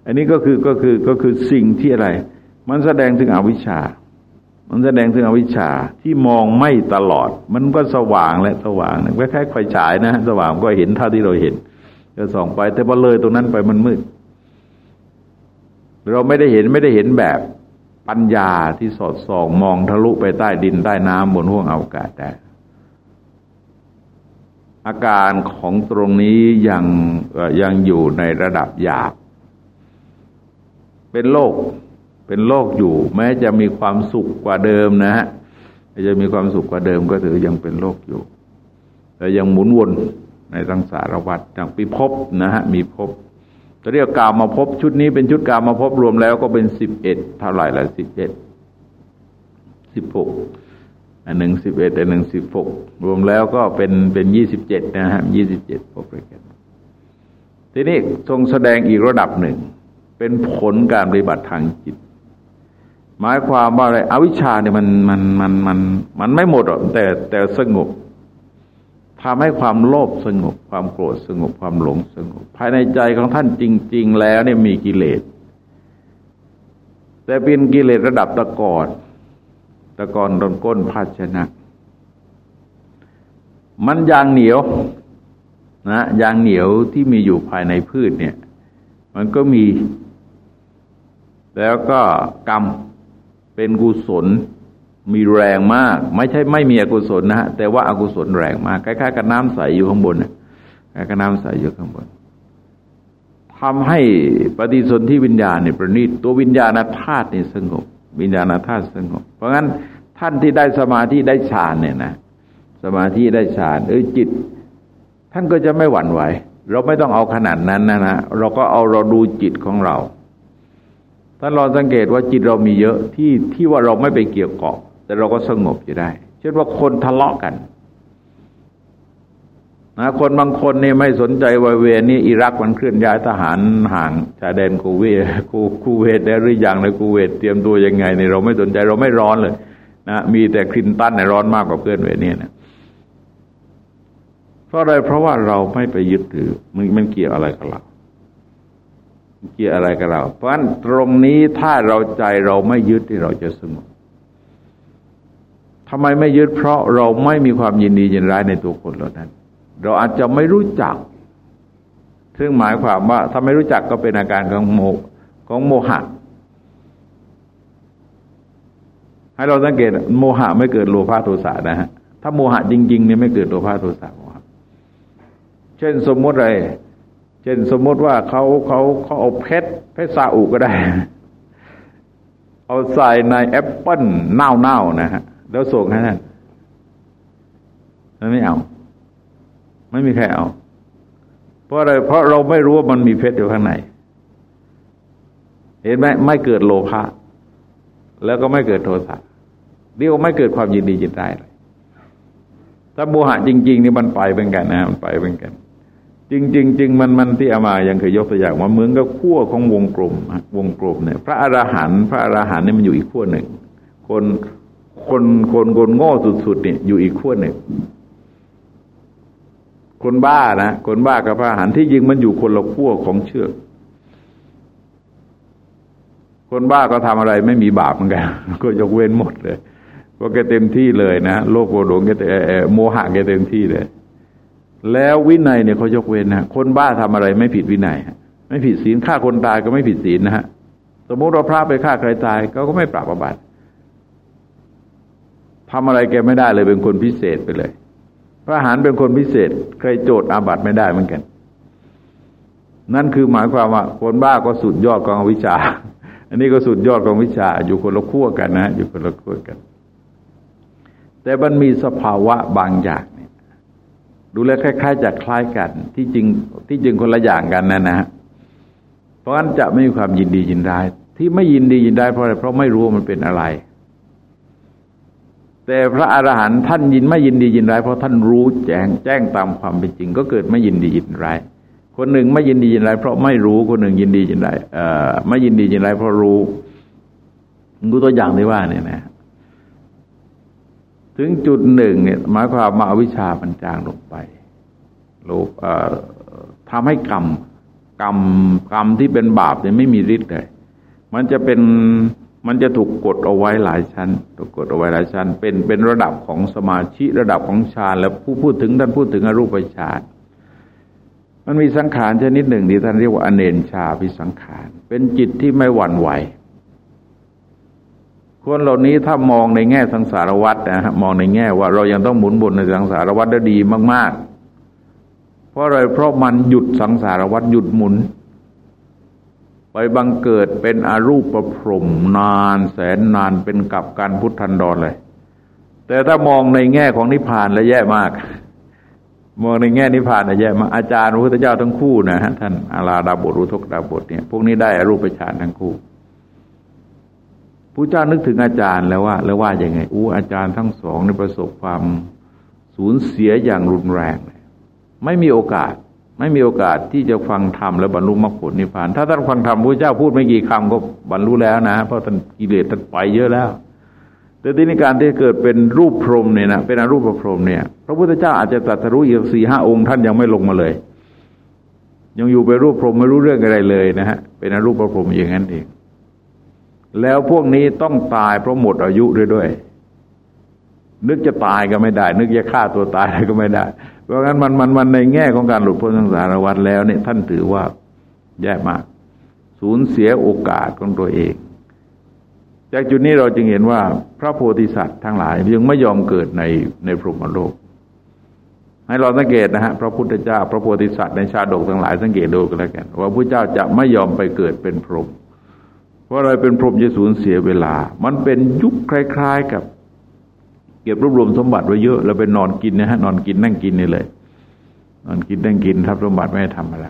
อันนี้ก็คือก็คือก็คือสิ่งที่อะไร มันแสดงถึงอวิชชา มันแสดงถึงอวิชชาที่มองไม่ตลอด มันก็สว่างและสว่างคล้ายๆไฟฉายนะ สว่างก็เห็นเท่าที่เราเห็นก็ส่องไป แต่พอเลยตรงนั้นไปมันมืดเราไม่ได้เห็นไม่ได้เห็นแบบ ปัญญาที่สอดส่องมองทะลุไปใต้ดินใต้น้ำบนห้วงอากาศแต่อาการของตรงนี้ยังยังอยู่ในระดับหยาบ เป็นโลกเป็นโลกอยู่ แม้จะมีความสุขกว่าเดิมนะฮะจะมีความสุขกว่าเดิมก็ถือยังเป็นโลกอยู่แต่ยังหมุนวนในสังสารวัฏอย่างปีภพนะฮะมีภพ จะเรียกกามาพบชุดนี้เป็นชุดกามาพบรวมแล้วก็เป็นสิบเอ็ดเท่าไหร่ละสิบเอ็ดสิบหกอันหนึ่งสิบเอ็ดอันหนึ่งสิบหกรวมแล้วก็เป็นเป็นยี่สิบเจ็ดนะฮะยี่สิบเจ็ดพบด้วยกันทีนี้ทรงแสดงอีกระดับหนึ่ง เป็นผลการปฏิบัติทางจิต หมายความว่าอะไรอวิชชาเนี่ยมันมันมันมันมันไม่หมดหรอกแต่แต่สงบ ทำให้ความโลภสงบ ความโกรธสงบความหลงสงบ ภายในใจของท่านจริง ๆ แล้วเนี่ยมีกิเลส แต่เป็นกิเลสระดับตะกอนตะกอนตนก้นภาชนะ มันยางเหนียวนะยางเหนียวที่มีอยู่ภายในพืชเนี่ย มันก็มี แล้วก็กรรมเป็นกุศล มีแรงมาก ไม่ใช่ไม่มีอกุศลนะฮะแต่ว่าอากุศลแรงมากคล้ายๆกับน้ำใสอยู่ข้างบนคล้ายกับน้ำใสอยู่ข้างบนทำให้ปฏิสนธิวิญญาณเนี่ยประณีตตัววิญญาณธาตุเนี่ยสงบ วิญญาณธาตุสงบ เพราะงั้นท่านที่ได้สมาธิได้ฌานเนี่ยนะสมาธิได้ฌานเออจิต ท่านก็จะไม่หวั่นไหว เราไม่ต้องเอาขนาดนั้นนะนะเราก็เอาเราดูจิตของเราถ้าเราสังเกตว่าจิตเรามีเยอะที่ที่ว่าเราไม่ไปเกี่ยวเกาะ แต่เราก็สงบอยู่ได้ เช่นว่าคนทะเลาะกันนะคนบางคนนี่ไม่สนใจวาเวนี่อิรักมันเคลื่อนย้ายทหารห่างชายแดนคูเวตคูคูเวตได้หรือยังในคูเวตเตรียมตัวยังไงเนี่ยเราไม่สนใจเราไม่ร้อนเลยนะมีแต่คลินตันเนี่ยร้อนมากกว่าเพื่อนเวนี่นะเพราะอะไรเพราะว่าเราไม่ไปยึดถือมันมันเกี่ยวอะไรกับเราเกี่ยวอะไรกับเรา เพราะฉะนั้นตรงนี้ถ้าเราใจเราไม่ยึดที่เราจะสงบ ทำไมไม่ยึดเพราะเราไม่มีความยินดียินร้ายในตัวคนเหล่านั้น เราอาจจะไม่รู้จัก ซึ่งหมายความว่าถ้าไม่รู้จักก็เป็นอาการของโมของโมหะ ให้เราสังเกตโมหะไม่เกิดโลภะโทสะนะฮะถ้าโมหะจริงๆเนี่ยไม่เกิดโลภะโทสะโมหะเช่นสมมติอะไร เช่นสมมติว่าเขาเขาเขาเอาเพชรเพชรซาอุก็ได้ เอาใส่ในแอปเปิลเน่าๆนะฮะ แล้วส่งให้นั่นไม่เอา ไม่มีใครเอา เพราะอะไร เพราะเราไม่รู้ว่ามันมีเพชรอยู่ข้างใน เห็นไหมไม่เกิดโลภะแล้วก็ไม่เกิดโทสะเรียกว่าไม่เกิดความยินดียินได้เลยถ้าโมหะจริง ๆ นี่มันไปเป็นกันนะมันไปเป็นกัน จริงๆจริงมันมันที่อามายังเคยยกตัวอย่างว่าเหมือนกับขั้วของวงกลมวงกลมเนี่ย พระอรหันต์พระอรหันต์นี่มันอยู่อีกขั้วหนึ่ง คน คนคนคนโง่สุดๆเนี่ยอยู่อีกขั้วหนึ่ง คนบ้านะ คนบ้ากับพระหันที่ยิงมันอยู่คนละขั้วของเชือก คนบ้าก็ทำอะไรไม่มีบาปเหมือนกัน ก็ยกเว้นหมดเลยก็แกเต็มที่เลยนะโลกโกรธแกโมหะแกเต็มที่เลย แล้ววินัยเนี่ยเขายกเว้นนะคนบ้าทำอะไรไม่ผิดวินัยไม่ผิดศีลฆ่าคนตายก็ไม่ผิดศีลนะฮะสมมติเราพระไปฆ่าใครตายเขาก็ไม่ปราบประบา ทำอะไรแกไม่ได้เลยเป็นคนพิเศษไปเลย พระหารเป็นคนพิเศษ ใครโจทย์อาบัติไม่ได้เหมือนกัน นั่นคือหมายความว่าคนบ้าก็สุดยอดของวิชา อันนี้ก็สุดยอดของวิชา อยู่คนละขั้วกันนะ อยู่คนละขั้วกัน แต่มันมีสภาวะบางอย่างเนี่ย ดูแลคล้าย ๆจะคล้ายกัน ที่จริงที่จริงคนละอย่างกันนะนะเพราะฉะนั้นจะไม่มีความยินดียินได้ที่ไม่ยินดียินได้เพราะอะไรเพราะไม่รู้มันเป็นอะไร แต่พระอรหันต์ท่านยินไม่ยินดียินร้ายเพราะท่านรู้แจ้งแจ้งตามความเป็นจริง ก็เกิดไม่ยินดียินร้ายคนหนึ่งไม่ยินดียินร้ายเพราะไม่รู้คนหนึ่งยินดียินร้ายเอ่อไม่ยินดียินร้ายเพราะรู้ดูตัวอย่างที่ว่าเนี่ยนะถึงจุดหนึ่งเนี่ยหมายความมาวิชามันจางลงไปโลภทำให้กรรมกรรมกรรมที่เป็นบาปเนี่ยไม่มีฤทธิ์เลย มันจะเป็น มันจะถูกกดเอาไว้หลายชั้น ถูกกดเอาไว้หลายชั้น เป็นเป็นระดับของสมาธิระดับของฌานแล้วผู้พูดถึงท่านพูดถึงอรูปฌานมันมีสังขารชนิดหนึ่งที่ท่านเรียกว่าอเนนชาพิสังขาร เป็นจิตที่ไม่หวั่นไหว คนเหล่านี้ถ้ามองในแง่สังสารวัฏนะฮะมองในแง่ว่าเรายังต้องหมุนบนในสังสารวัฏได้ดีมาก ๆ เพราะอะไรเพราะมันหยุดสังสารวัฏหยุดหมุน ไปบังเกิดเป็นอรูปประพรมนานแสนนานเป็นกับการพุทธันดรเลย แต่ถ้ามองในแง่ของนิพพานแล้วแย่มาก มองในแง่นิพพานแล้วแย่มากอาจารย์พระพุทธเจ้าทั้งคู่นะฮะท่านอาลาดาบทรุทกดาบทเนี่ยพวกนี้ได้อรูปฌานทั้งคู่ผู้เจ้านึกถึงอาจารย์แล้วว่า แล้วว่าอย่างไงอู้อาจารย์ทั้งสองในประสบความสูญเสียอย่างรุนแรง ไม่มีโอกาส ไม่มีโอกาสที่จะฟังธรรมและบรรลุมรรคผลนิพพาน ถ้าท่านฟังธรรมพระเจ้าพูดไม่กี่คำก็บรรลุแล้วนะ เพราะท่านกิเลสท่านไปเยอะแล้ว แต่ที่นิการที่เกิดเป็นรูปพรหมเนี่ยนะเป็นอรูปพรหมเนี่ย พระพุทธเจ้าอาจจะตรัสรู้อีกสี่ห้าองค์ท่านยังไม่ลงมาเลย ยังอยู่ไปรูปพรหมไม่รู้เรื่องอะไรเลยนะฮะเป็นอรูปพรหมอย่างนั้นเองแล้วพวกนี้ต้องตายเพราะหมดอายุด้วยด้วย นึกจะตายก็ไม่ได้ นึกจะฆ่าตัวตายก็ไม่ได้ เพราะงั้นมันมันมันในแง่ของการหลุดพ้นสังสารวัฏแล้วเนี่ยท่านถือว่าแย่มาก สูญเสียโอกาสของตัวเอง จากจุดนี้เราจึงเห็นว่าพระโพธิสัตว์ทั้งหลายยังไม่ยอมเกิดในในพรหมโลก ให้เราสังเกตนะฮะพระพุทธเจ้า พระโพธิสัตว์ในชาดกทั้งหลายสังเกตดูกันแล้วกันว่าพระเจ้าจะไม่ยอมไปเกิดเป็นพรหมเพราะอะไรเป็นพรหมจะสูญเสียเวลา มันเป็นยุคคล้าย ๆ กับ เก็บรวบรวมสมบัติไว้เยอะแล้วไปนอนกินนะฮะนอนกินนั่งกินนี่เลย นอนกินนั่งกินทรัพย์สมบัติไม่ได้ทำอะไร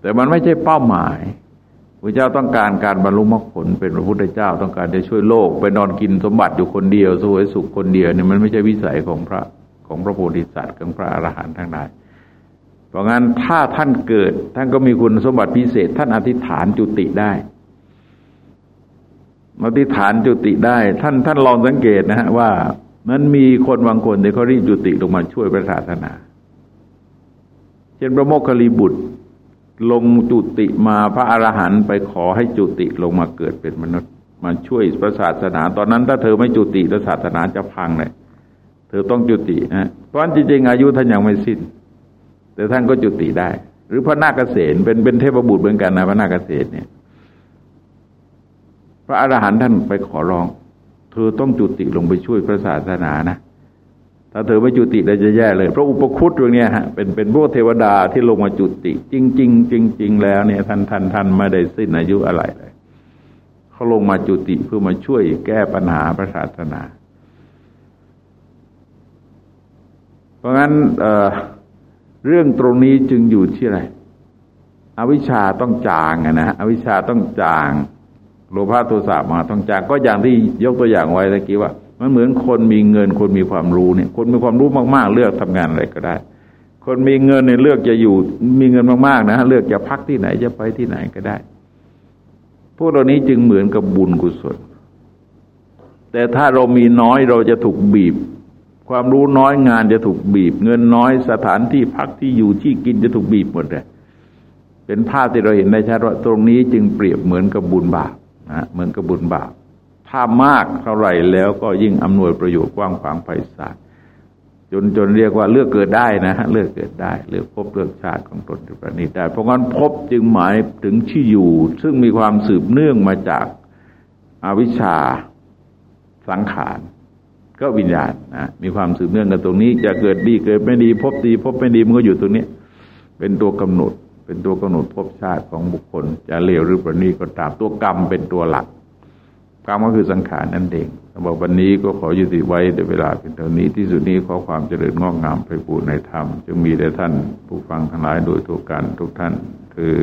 แต่มันไม่ใช่เป้าหมายพระเจ้าต้องการการบรรลุมรรคผลเป็นพระพุทธเจ้าต้องการจะช่วยโลก ไปนอนกินสมบัติอยู่คนเดียวสวยสุขคนเดียวเนี่ยมันไม่ใช่วิสัยของพระของพระโพธิสัตว์ของพระอรหันต์ทั้งหลายเพราะงั้นถ้าท่านเกิดท่านก็มีคุณสมบัติพิเศษ ท่านอธิษฐานจุติได้ อธิฐานจุติได้ ท่านท่านลองสังเกตนะฮะว่า มันมีคนบางคนที่เขารีบจุติลงมาช่วยพระศาสนา เช่นพระโมคคัลลีบุตร ลงจุติมาพระอรหันต์ไปขอให้จุติลงมาเกิดเป็นมนุษย์มาช่วยพระศาสนา ตอนนั้นถ้าเธอไม่จุติพระศาสนาจะพังเลยเธอต้องจุตินะเพราะจริงๆอายุท่านยังไม่สิ้น แต่ท่านก็จุติได้ หรือพระนาคเษนเป็นเป็นเทพบุตรเหมือนกันนะพระนาคเษนเนี่ย พระอรหันต์ท่านไปขอร้อง เธอต้องจุติลงไปช่วยพระศาสนานะ ถ้าเธอไม่จุติเราจะแย่เลยพระอุปคุตตรงนี้ฮะเป็นเป็นพวกเทวดาที่ลงมาจุติ จริงจริงจริงจริงแล้วเนี่ยท่านท่านท่านไม่ได้สิ้นอายุอะไรเลยเขาลงมาจุติเพื่อมาช่วยแก้ปัญหาพระศาสนา เพราะงั้นเเรื่องตรงนี้จึงอยู่ที่อะไรอวิชชาต้องจางนะอวิชชาต้องจาง โลภะโทสะมาต้องจากก็อย่างที่ยกตัวอย่างไว้ตะกี้ว่า มันเหมือนคนมีเงินคนมีความรู้เนี่ย คนมีความรู้มากๆ เลือกทำงานอะไรก็ได้ คนมีเงินเนี่ยเลือกจะอยู่ มีเงินมากๆนะเลือกจะพักที่ไหนจะไปที่ไหนก็ได้ พวกเรานี้จึงเหมือนกับบุญกุศล แต่ถ้าเรามีน้อยเราจะถูกบีบ ความรู้น้อยงานจะถูกบีบ เงินน้อยสถานที่พักที่อยู่ที่กินจะถูกบีบหมดเลยเป็นภาพที่เราเห็นได้ชัดว่าตรงนี้จึงเปรียบเหมือนกับบุญบาป นะเหมือนกับบุญบาป ถ้ามากเท่าไหร่แล้วก็ยิ่งอำนวยประโยชน์กว้างขวางไพศาลจนจนเรียกว่าเลือกเกิดได้นะเลือกเกิดได้เลือกพบเลือกชาติของตนที่ประณีตได้ เพราะงั้นพบจึงหมายถึงที่อยู่ ซึ่งมีความสืบเนื่องมาจากอาวิชชาสังขารก็วิญญาณนะมีความสืบเนื่องกันตรงนี้ จะเกิดดีเกิดไม่ดี พบดี พบไม่ดีมันก็อยู่ตรงนี้ เป็นตัวกำหนด เป็นตัวกำหนดภพชาติของบุคคล จะเลวหรือประณีก็ตามตัวกรรมเป็นตัวหลัก กรรมก็คือสังขารนั่นเองสำหรับวันนี้ก็ขอยุติไว้ในเวลาเป็นเท่านี้ที่สุดนี้ขอความเจริญงอกงามไปบูรณนธรรมจึงมีแด่ท่านผู้ฟังทั้งหลายโดยทุกการทุกท่านคือ